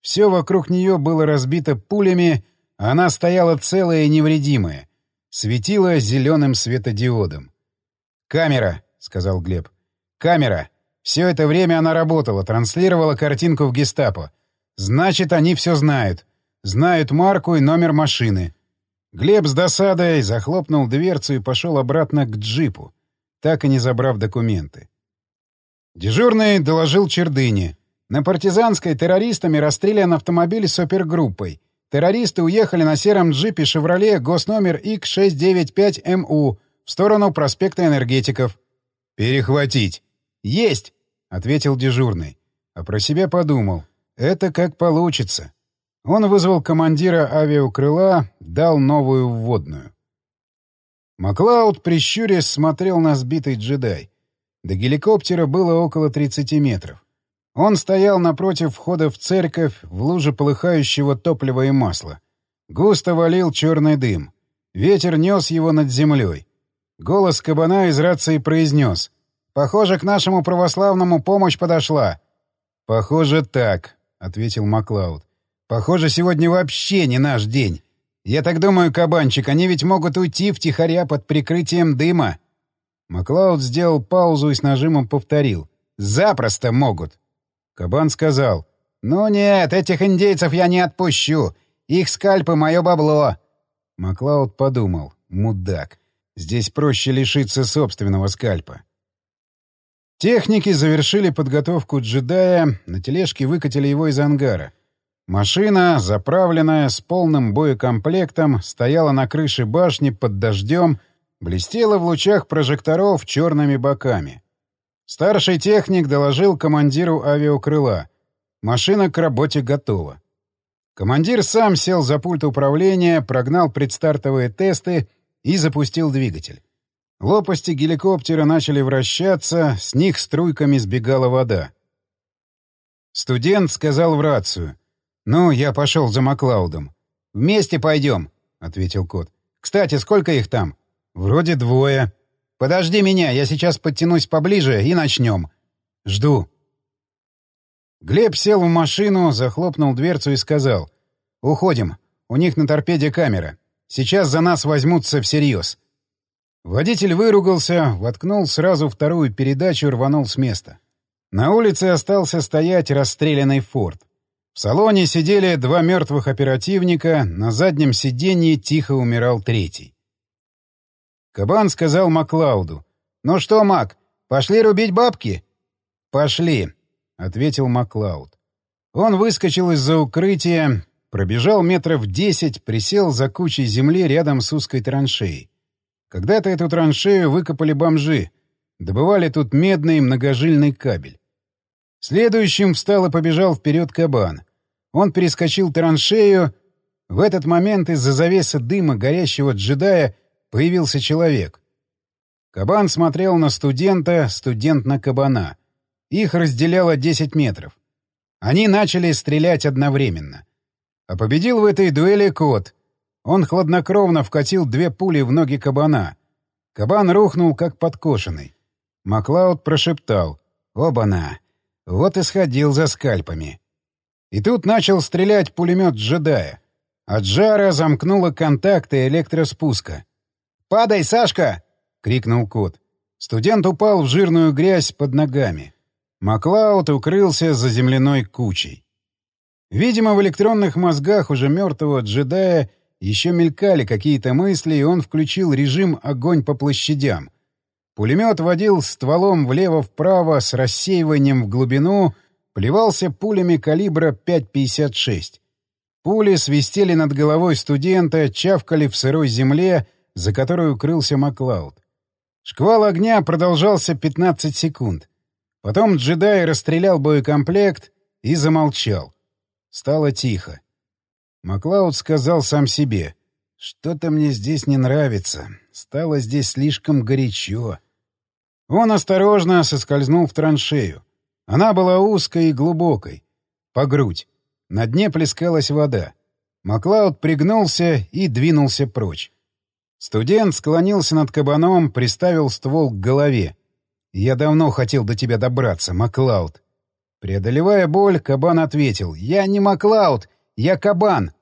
Все вокруг нее было разбито пулями, а она стояла целая и невредимая. Светила зеленым светодиодом. «Камера», — сказал Глеб. «Камера. Все это время она работала, транслировала картинку в гестапо. Значит, они все знают. Знают марку и номер машины. Глеб с досадой захлопнул дверцу и пошел обратно к джипу, так и не забрав документы. Дежурный доложил Чердыне. На партизанской террористами расстрелян автомобиль с опергруппой. Террористы уехали на сером джипе «Шевроле» госномер X695MU в сторону проспекта энергетиков. «Перехватить!» «Есть!» — ответил дежурный. А про себя подумал. «Это как получится. Он вызвал командира авиакрыла, дал новую вводную. Маклауд, прищурясь, смотрел на сбитый джедай. До геликоптера было около 30 метров. Он стоял напротив входа в церковь в луже полыхающего топлива и масла. Густо валил черный дым. Ветер нес его над землей. Голос кабана из рации произнес. «Похоже, к нашему православному помощь подошла». «Похоже, так», — ответил Маклауд. Похоже, сегодня вообще не наш день. Я так думаю, кабанчик, они ведь могут уйти втихаря под прикрытием дыма. Маклауд сделал паузу и с нажимом повторил. «Запросто могут!» Кабан сказал. «Ну нет, этих индейцев я не отпущу. Их скальпы — мое бабло». Маклауд подумал. «Мудак. Здесь проще лишиться собственного скальпа». Техники завершили подготовку джедая, на тележке выкатили его из ангара. Машина, заправленная с полным боекомплектом, стояла на крыше башни под дождем, блестела в лучах прожекторов черными боками. Старший техник доложил командиру авиакрыла. Машина к работе готова. Командир сам сел за пульт управления, прогнал предстартовые тесты и запустил двигатель. Лопасти геликоптера начали вращаться, с них струйками сбегала вода. Студент сказал в рацию — «Ну, я пошел за Маклаудом». «Вместе пойдем», — ответил кот. «Кстати, сколько их там?» «Вроде двое». «Подожди меня, я сейчас подтянусь поближе и начнем». «Жду». Глеб сел в машину, захлопнул дверцу и сказал. «Уходим. У них на торпеде камера. Сейчас за нас возьмутся всерьез». Водитель выругался, воткнул сразу вторую передачу и рванул с места. На улице остался стоять расстрелянный форт. В салоне сидели два мертвых оперативника, на заднем сиденье тихо умирал третий. Кабан сказал Маклауду. «Ну что, Мак, пошли рубить бабки?» «Пошли», — ответил Маклауд. Он выскочил из-за укрытия, пробежал метров десять, присел за кучей земли рядом с узкой траншеей. Когда-то эту траншею выкопали бомжи, добывали тут медный многожильный кабель. Следующим встал и побежал вперед кабан. Он перескочил траншею. В этот момент из-за завесы дыма горящего джедая появился человек. Кабан смотрел на студента, студент на кабана. Их разделяло 10 метров. Они начали стрелять одновременно. А победил в этой дуэли кот. Он хладнокровно вкатил две пули в ноги кабана. Кабан рухнул, как подкошенный. Маклауд прошептал «Оба-на!» Вот и сходил за скальпами. И тут начал стрелять пулемет джедая. От жара замкнуло контакты электроспуска. «Падай, Сашка!» — крикнул кот. Студент упал в жирную грязь под ногами. Маклауд укрылся за земляной кучей. Видимо, в электронных мозгах уже мертвого джедая еще мелькали какие-то мысли, и он включил режим «Огонь по площадям». Пулемет водил стволом влево-вправо с рассеиванием в глубину, плевался пулями калибра 5,56. Пули свистели над головой студента, чавкали в сырой земле, за которой укрылся Маклауд. Шквал огня продолжался 15 секунд. Потом джедай расстрелял боекомплект и замолчал. Стало тихо. Маклауд сказал сам себе. «Что-то мне здесь не нравится. Стало здесь слишком горячо». Он осторожно соскользнул в траншею. Она была узкой и глубокой. По грудь. На дне плескалась вода. Маклауд пригнулся и двинулся прочь. Студент склонился над кабаном, приставил ствол к голове. «Я давно хотел до тебя добраться, Маклауд». Преодолевая боль, кабан ответил. «Я не Маклауд, я кабан».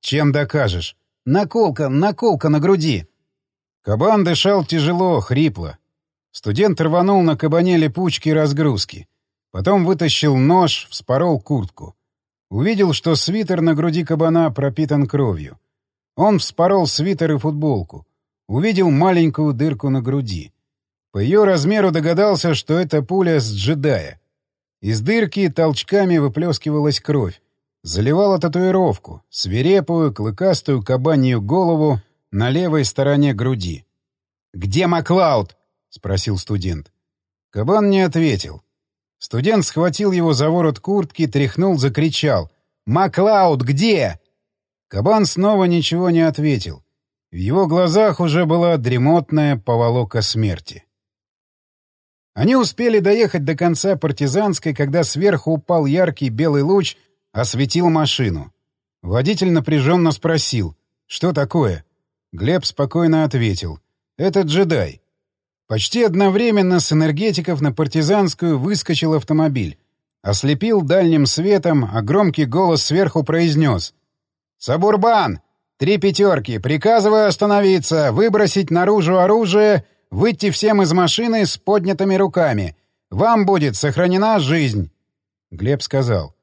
«Чем докажешь?» «Наколка, наколка на груди». Кабан дышал тяжело, хрипло. Студент рванул на кабане липучки разгрузки. Потом вытащил нож, вспорол куртку. Увидел, что свитер на груди кабана пропитан кровью. Он вспорол свитер и футболку. Увидел маленькую дырку на груди. По ее размеру догадался, что это пуля с джедая. Из дырки толчками выплескивалась кровь. Заливала татуировку, свирепую, клыкастую кабанью голову на левой стороне груди. «Где Маклауд?» — спросил студент. Кабан не ответил. Студент схватил его за ворот куртки, тряхнул, закричал. «Маклауд, где?» Кабан снова ничего не ответил. В его глазах уже была дремотная поволока смерти. Они успели доехать до конца партизанской, когда сверху упал яркий белый луч, осветил машину. Водитель напряженно спросил, что такое? Глеб спокойно ответил, это джедай. Почти одновременно с энергетиков на партизанскую выскочил автомобиль. Ослепил дальним светом, а громкий голос сверху произнес. «Сабурбан! Три пятерки! Приказываю остановиться, выбросить наружу оружие, выйти всем из машины с поднятыми руками. Вам будет сохранена жизнь!» Глеб сказал.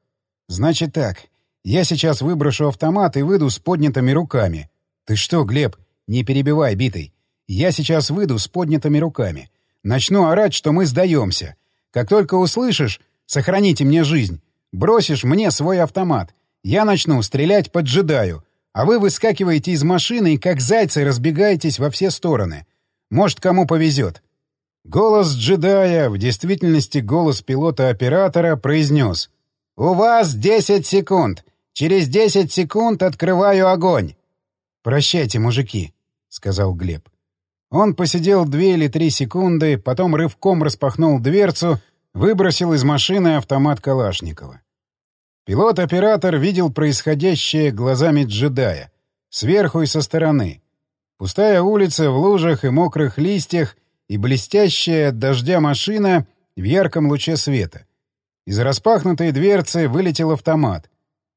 «Значит так. Я сейчас выброшу автомат и выйду с поднятыми руками. Ты что, Глеб, не перебивай битый. Я сейчас выйду с поднятыми руками. Начну орать, что мы сдаемся. Как только услышишь «сохраните мне жизнь», бросишь мне свой автомат. Я начну стрелять по джедаю, а вы выскакиваете из машины и как зайцы разбегаетесь во все стороны. Может, кому повезет. Голос джедая, в действительности голос пилота-оператора, произнес. «У вас 10 секунд. Через 10 секунд открываю огонь». «Прощайте, мужики», — сказал Глеб. Он посидел две или три секунды, потом рывком распахнул дверцу, выбросил из машины автомат Калашникова. Пилот-оператор видел происходящее глазами джедая, сверху и со стороны. Пустая улица в лужах и мокрых листьях и блестящая от дождя машина в ярком луче света. Из распахнутой дверцы вылетел автомат.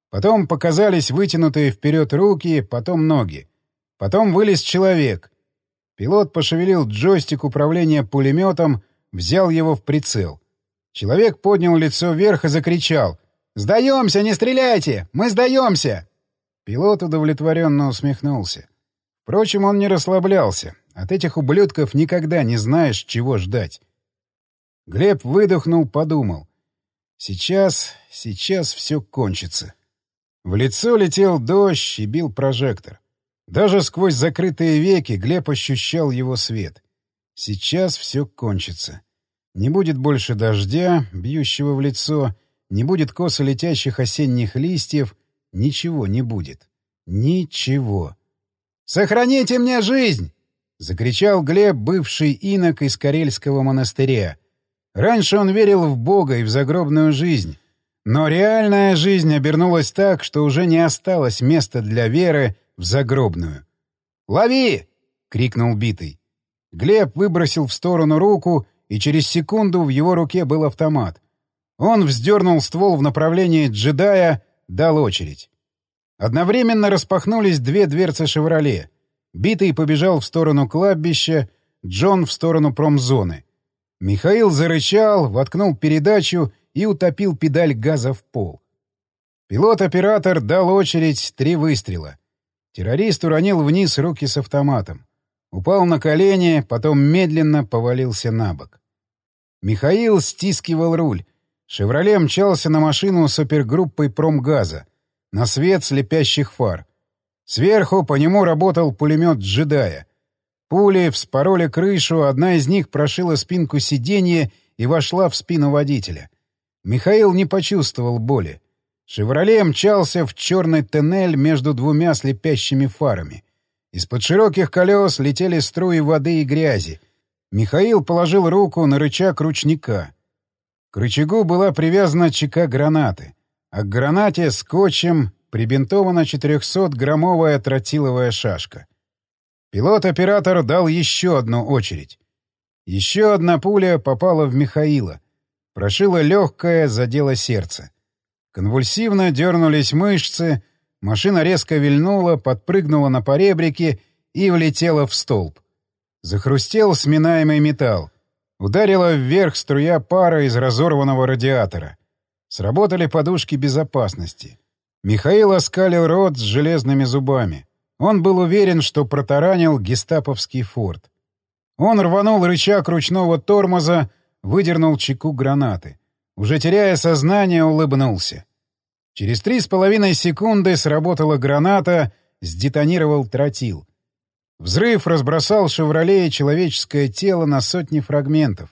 Потом показались вытянутые вперед руки, потом ноги. Потом вылез человек. Пилот пошевелил джойстик управления пулеметом, взял его в прицел. Человек поднял лицо вверх и закричал. «Сдаемся! Не стреляйте! Мы сдаемся!» Пилот удовлетворенно усмехнулся. Впрочем, он не расслаблялся. От этих ублюдков никогда не знаешь, чего ждать. Глеб выдохнул, подумал. Сейчас, сейчас все кончится. В лицо летел дождь и бил прожектор. Даже сквозь закрытые веки Глеб ощущал его свет. Сейчас все кончится. Не будет больше дождя, бьющего в лицо, не будет косо летящих осенних листьев, ничего не будет. Ничего. «Сохраните мне жизнь!» — закричал Глеб, бывший инок из Карельского монастыря. Раньше он верил в Бога и в загробную жизнь. Но реальная жизнь обернулась так, что уже не осталось места для веры, в загробную. «Лови!» — крикнул Битый. Глеб выбросил в сторону руку, и через секунду в его руке был автомат. Он вздернул ствол в направлении джедая, дал очередь. Одновременно распахнулись две дверцы «Шевроле». Битый побежал в сторону кладбища, Джон в сторону промзоны. Михаил зарычал, воткнул передачу и утопил педаль газа в пол. Пилот-оператор дал очередь три выстрела. Террорист уронил вниз руки с автоматом. Упал на колени, потом медленно повалился на бок. Михаил стискивал руль. «Шевроле» мчался на машину с опергруппой промгаза, на свет слепящих фар. Сверху по нему работал пулемет «Джедая». Пули вспороли крышу, одна из них прошила спинку сиденья и вошла в спину водителя. Михаил не почувствовал боли. «Шевроле» мчался в черный тоннель между двумя слепящими фарами. Из-под широких колес летели струи воды и грязи. Михаил положил руку на рычаг ручника. К рычагу была привязана чека гранаты, а к гранате скотчем прибинтована 400-граммовая тротиловая шашка. Пилот-оператор дал еще одну очередь. Еще одна пуля попала в Михаила. Прошила легкое, задело сердце. Конвульсивно дернулись мышцы, машина резко вильнула, подпрыгнула на поребрике и влетела в столб. Захрустел сминаемый металл. Ударила вверх струя пара из разорванного радиатора. Сработали подушки безопасности. Михаил оскалил рот с железными зубами. Он был уверен, что протаранил гестаповский форт. Он рванул рычаг ручного тормоза, выдернул чеку гранаты. Уже теряя сознание, улыбнулся. Через три с половиной секунды сработала граната, сдетонировал тротил. Взрыв разбросал «Шевроле» человеческое тело на сотни фрагментов,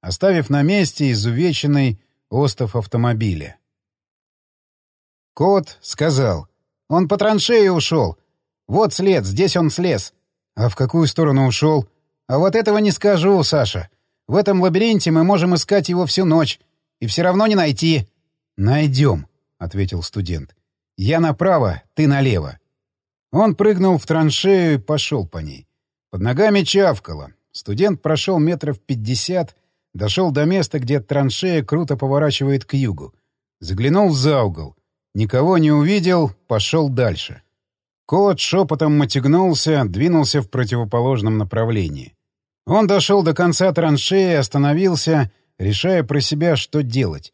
оставив на месте изувеченный остов автомобиля. Кот сказал. «Он по траншеи ушел. Вот след, здесь он слез». «А в какую сторону ушел?» «А вот этого не скажу, Саша. В этом лабиринте мы можем искать его всю ночь. И все равно не найти». «Найдем», — ответил студент. «Я направо, ты налево». Он прыгнул в траншею и пошел по ней. Под ногами чавкало. Студент прошел метров пятьдесят, дошел до места, где траншея круто поворачивает к югу. Заглянул за угол. Никого не увидел, пошел дальше. Кот шепотом мотягнулся, двинулся в противоположном направлении. Он дошел до конца траншеи, остановился, решая про себя, что делать.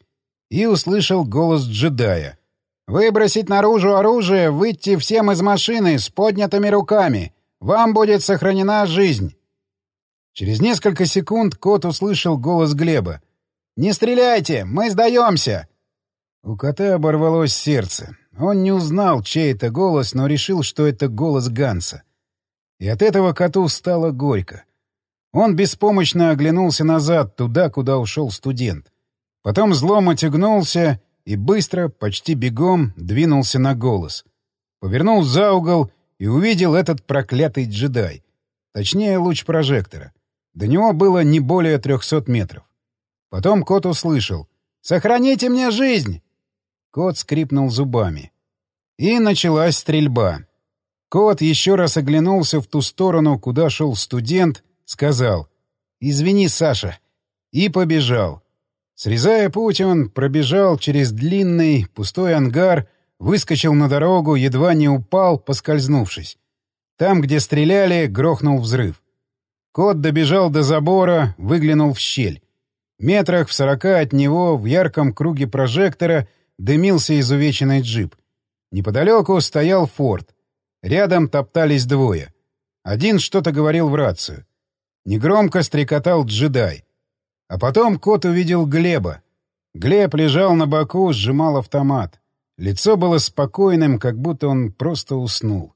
И услышал голос джедая. «Выбросить наружу оружие, выйти всем из машины с поднятыми руками. Вам будет сохранена жизнь». Через несколько секунд кот услышал голос Глеба. «Не стреляйте! Мы сдаемся!» У кота оборвалось сердце. Он не узнал, чей это голос, но решил, что это голос Ганса. И от этого коту стало горько. Он беспомощно оглянулся назад, туда, куда ушел студент. Потом злом отягнулся и быстро, почти бегом, двинулся на голос. Повернул за угол и увидел этот проклятый джедай. Точнее, луч прожектора. До него было не более трехсот метров. Потом кот услышал. «Сохраните мне жизнь!» Кот скрипнул зубами. И началась стрельба. Кот еще раз оглянулся в ту сторону, куда шел студент, сказал «Извини, Саша», и побежал. Срезая путь, он пробежал через длинный, пустой ангар, выскочил на дорогу, едва не упал, поскользнувшись. Там, где стреляли, грохнул взрыв. Кот добежал до забора, выглянул в щель. Метрах в сорока от него, в ярком круге прожектора — дымился изувеченный джип. Неподалеку стоял форт. Рядом топтались двое. Один что-то говорил в рацию. Негромко стрекотал джедай. А потом кот увидел Глеба. Глеб лежал на боку, сжимал автомат. Лицо было спокойным, как будто он просто уснул.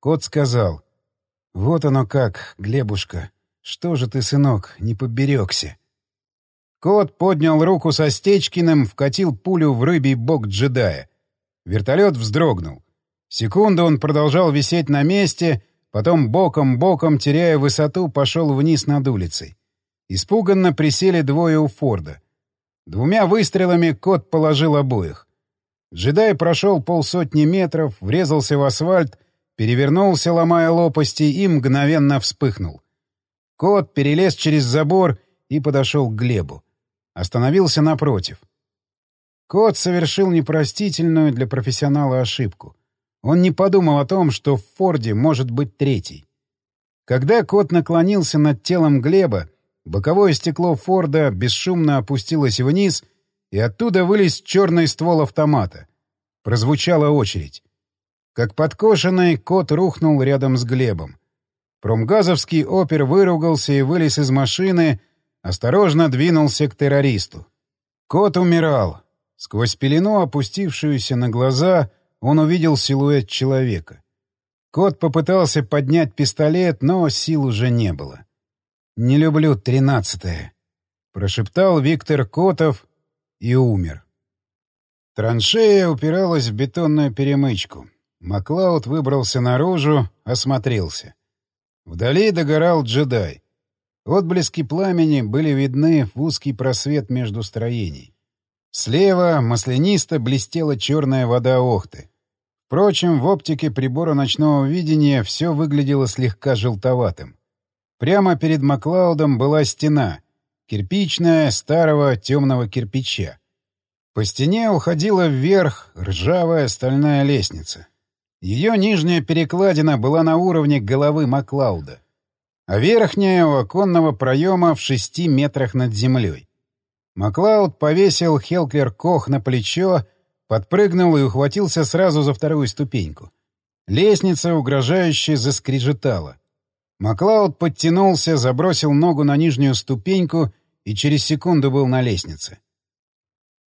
Кот сказал. «Вот оно как, Глебушка. Что же ты, сынок, не поберегся?» Кот поднял руку со Стечкиным, вкатил пулю в рыбий бок джедая. Вертолет вздрогнул. Секунду он продолжал висеть на месте, потом боком-боком, теряя высоту, пошел вниз над улицей. Испуганно присели двое у Форда. Двумя выстрелами кот положил обоих. Джедай прошел полсотни метров, врезался в асфальт, перевернулся, ломая лопасти, и мгновенно вспыхнул. Кот перелез через забор и подошел к Глебу. Остановился напротив. Кот совершил непростительную для профессионала ошибку. Он не подумал о том, что в Форде может быть третий. Когда кот наклонился над телом Глеба, боковое стекло Форда бесшумно опустилось вниз, и оттуда вылез черный ствол автомата. Прозвучала очередь. Как подкошенный, кот рухнул рядом с Глебом. Промгазовский опер выругался и вылез из машины, осторожно двинулся к террористу. Кот умирал. Сквозь пелену, опустившуюся на глаза, он увидел силуэт человека. Кот попытался поднять пистолет, но сил уже не было. «Не люблю тринадцатое», — прошептал Виктор Котов и умер. Траншея упиралась в бетонную перемычку. Маклауд выбрался наружу, осмотрелся. Вдали догорал джедай. Отблески пламени были видны в узкий просвет между строений. Слева маслянисто блестела черная вода Охты. Впрочем, в оптике прибора ночного видения все выглядело слегка желтоватым. Прямо перед Маклаудом была стена, кирпичная, старого темного кирпича. По стене уходила вверх ржавая стальная лестница. Ее нижняя перекладина была на уровне головы Маклауда, а верхняя у оконного проема в шести метрах над землей. Маклауд повесил Хелклер Кох на плечо, подпрыгнул и ухватился сразу за вторую ступеньку. Лестница угрожающе заскрежетала. Маклауд подтянулся, забросил ногу на нижнюю ступеньку и через секунду был на лестнице.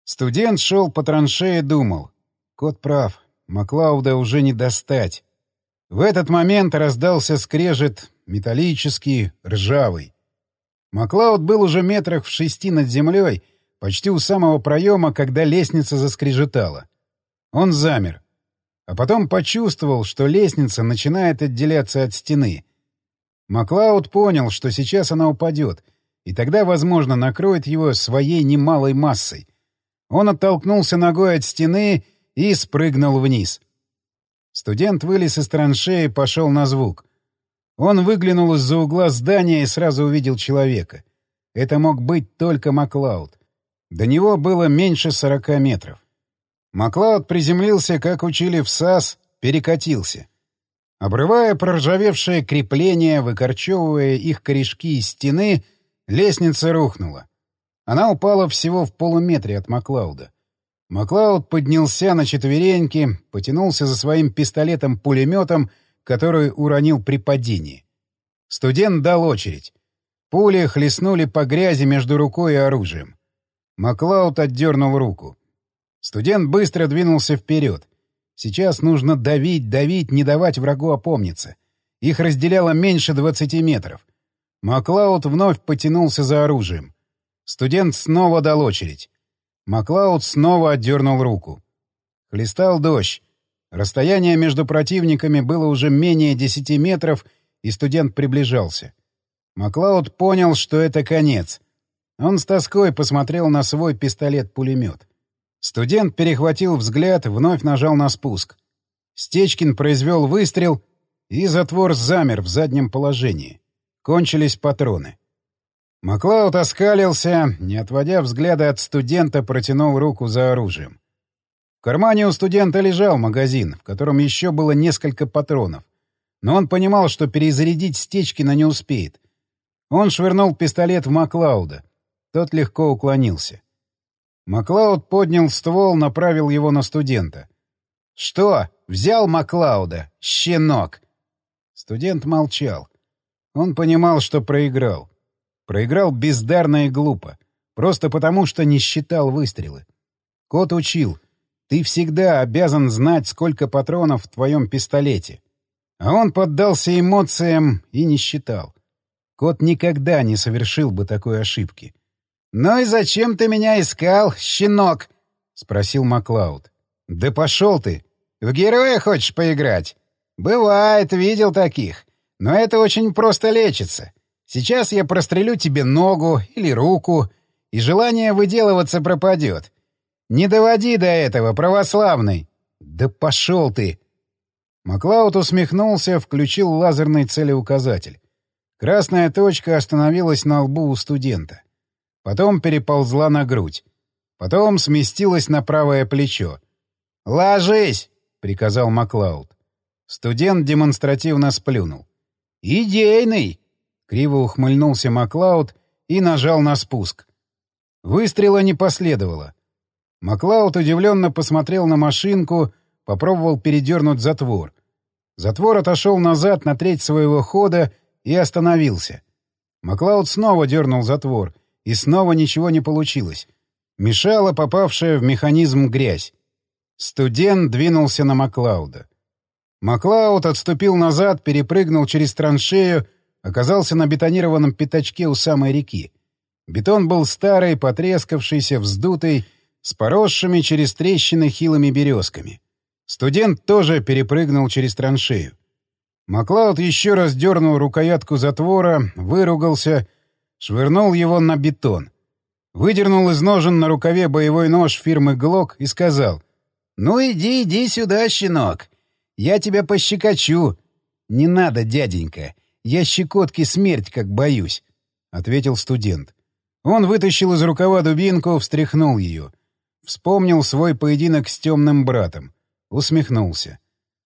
Студент шел по траншее и думал. Кот прав, Маклауда уже не достать. В этот момент раздался скрежет, металлический, ржавый. Маклауд был уже метрах в шести над землей, почти у самого проема, когда лестница заскрежетала. Он замер. А потом почувствовал, что лестница начинает отделяться от стены. Маклауд понял, что сейчас она упадет, и тогда, возможно, накроет его своей немалой массой — он оттолкнулся ногой от стены и спрыгнул вниз. Студент вылез из траншеи и пошел на звук. Он выглянул из-за угла здания и сразу увидел человека. Это мог быть только Маклауд. До него было меньше сорока метров. Маклауд приземлился, как учили в САС, перекатился. Обрывая проржавевшее крепление, выкорчевывая их корешки из стены, лестница рухнула. Она упала всего в полуметре от Маклауда. Маклауд поднялся на четвереньки, потянулся за своим пистолетом-пулеметом, который уронил при падении. Студент дал очередь. Пули хлестнули по грязи между рукой и оружием. Маклауд отдернул руку. Студент быстро двинулся вперед. Сейчас нужно давить, давить, не давать врагу опомниться. Их разделяло меньше двадцати метров. Маклауд вновь потянулся за оружием. Студент снова дал очередь. Маклауд снова отдернул руку. Хлестал дождь. Расстояние между противниками было уже менее десяти метров, и студент приближался. Маклауд понял, что это конец. Он с тоской посмотрел на свой пистолет-пулемет. Студент перехватил взгляд, вновь нажал на спуск. Стечкин произвел выстрел, и затвор замер в заднем положении. Кончились патроны. Маклауд оскалился, не отводя взгляда от студента, протянул руку за оружием. В кармане у студента лежал магазин, в котором еще было несколько патронов. Но он понимал, что перезарядить Стечкина не успеет. Он швырнул пистолет в Маклауда. Тот легко уклонился. Маклауд поднял ствол, направил его на студента. «Что? Взял Маклауда? Щенок!» Студент молчал. Он понимал, что проиграл. Проиграл бездарно и глупо. Просто потому, что не считал выстрелы. Кот учил. Ты всегда обязан знать, сколько патронов в твоем пистолете. А он поддался эмоциям и не считал. Кот никогда не совершил бы такой ошибки. «Ну и зачем ты меня искал, щенок?» — спросил Маклауд. «Да пошел ты! В героя хочешь поиграть? Бывает, видел таких. Но это очень просто лечится. Сейчас я прострелю тебе ногу или руку, и желание выделываться пропадет. Не доводи до этого, православный. Да пошел ты! Маклауд усмехнулся, включил лазерный целеуказатель. Красная точка остановилась на лбу у студента. Потом переползла на грудь. Потом сместилась на правое плечо. «Ложись!» — приказал Маклауд. Студент демонстративно сплюнул. «Идейный!» — криво ухмыльнулся Маклауд и нажал на спуск. Выстрела не последовало. Маклауд удивленно посмотрел на машинку, попробовал передернуть затвор. Затвор отошел назад на треть своего хода и остановился. Маклауд снова дернул затвор, и снова ничего не получилось. Мешала попавшая в механизм грязь. Студент двинулся на Маклауда. Маклауд отступил назад, перепрыгнул через траншею, оказался на бетонированном пятачке у самой реки. Бетон был старый, потрескавшийся, вздутый, с поросшими через трещины хилыми березками. Студент тоже перепрыгнул через траншею. Маклауд еще раз дернул рукоятку затвора, выругался, швырнул его на бетон. Выдернул из ножен на рукаве боевой нож фирмы «Глок» и сказал «Ну иди, иди сюда, щенок. Я тебя пощекочу. Не надо, дяденька. Я щекотки смерть как боюсь, — ответил студент. Он вытащил из рукава дубинку, встряхнул ее. Вспомнил свой поединок с темным братом. Усмехнулся.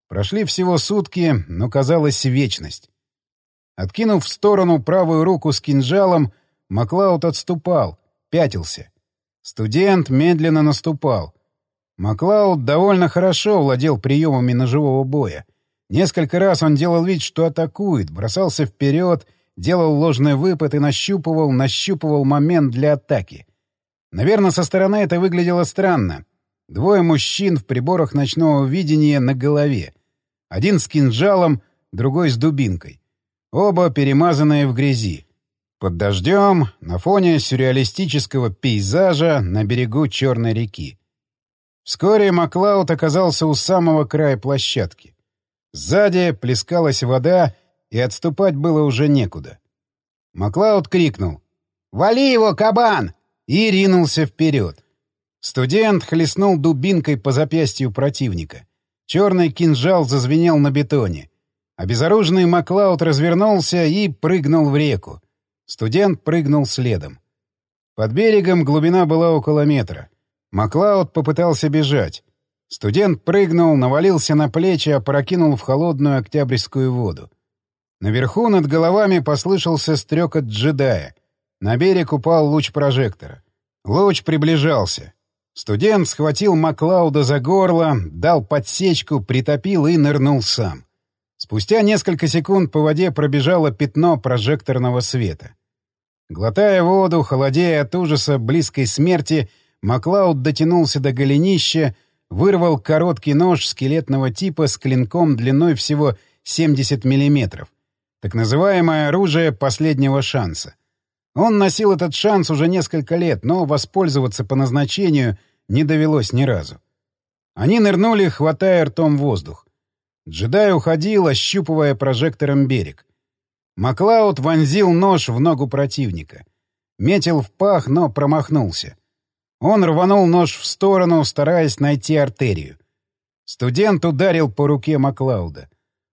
Прошли всего сутки, но казалось вечность. Откинув в сторону правую руку с кинжалом, Маклауд отступал, пятился. Студент медленно наступал. Маклауд довольно хорошо владел приемами ножевого боя. Несколько раз он делал вид, что атакует, бросался вперед, делал ложный выпад и нащупывал, нащупывал момент для атаки. Наверное, со стороны это выглядело странно. Двое мужчин в приборах ночного видения на голове. Один с кинжалом, другой с дубинкой. Оба перемазанные в грязи. Под дождем, на фоне сюрреалистического пейзажа на берегу Черной реки. Вскоре Маклауд оказался у самого края площадки. Сзади плескалась вода, и отступать было уже некуда. Маклауд крикнул «Вали его, кабан!» и ринулся вперед. Студент хлестнул дубинкой по запястью противника. Черный кинжал зазвенел на бетоне. Обезоруженный Маклауд развернулся и прыгнул в реку. Студент прыгнул следом. Под берегом глубина была около метра. Маклауд попытался бежать. Студент прыгнул, навалился на плечи, опрокинул в холодную октябрьскую воду. Наверху над головами послышался стрекот джедая. На берег упал луч прожектора. Луч приближался. Студент схватил Маклауда за горло, дал подсечку, притопил и нырнул сам. Спустя несколько секунд по воде пробежало пятно прожекторного света. Глотая воду, холодея от ужаса близкой смерти, Маклауд дотянулся до голенища, вырвал короткий нож скелетного типа с клинком длиной всего 70 мм. Так называемое оружие последнего шанса. Он носил этот шанс уже несколько лет, но воспользоваться по назначению не довелось ни разу. Они нырнули, хватая ртом воздух. Джедай уходил, ощупывая прожектором берег. Маклауд вонзил нож в ногу противника. Метил в пах, но промахнулся. Он рванул нож в сторону, стараясь найти артерию. Студент ударил по руке Маклауда.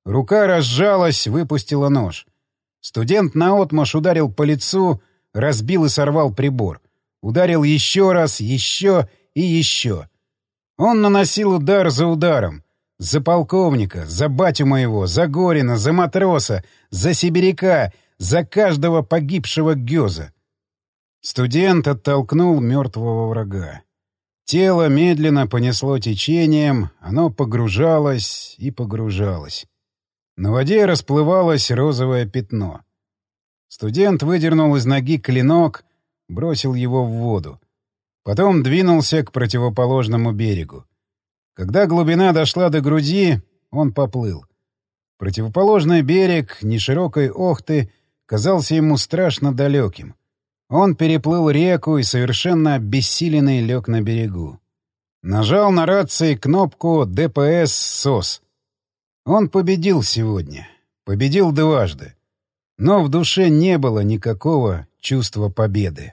Рука разжалась, выпустила нож. Студент наотмашь ударил по лицу, разбил и сорвал прибор. Ударил еще раз, еще и еще. Он наносил удар за ударом. За полковника, за батю моего, за Горина, за матроса, за сибиряка, за каждого погибшего Гёза. Студент оттолкнул мертвого врага. Тело медленно понесло течением, оно погружалось и погружалось. На воде расплывалось розовое пятно. Студент выдернул из ноги клинок, бросил его в воду. Потом двинулся к противоположному берегу. Когда глубина дошла до груди, он поплыл. Противоположный берег, неширокой охты, казался ему страшно далеким — он переплыл реку и совершенно обессиленный лег на берегу. Нажал на рации кнопку «ДПС СОС». Он победил сегодня. Победил дважды. Но в душе не было никакого чувства победы.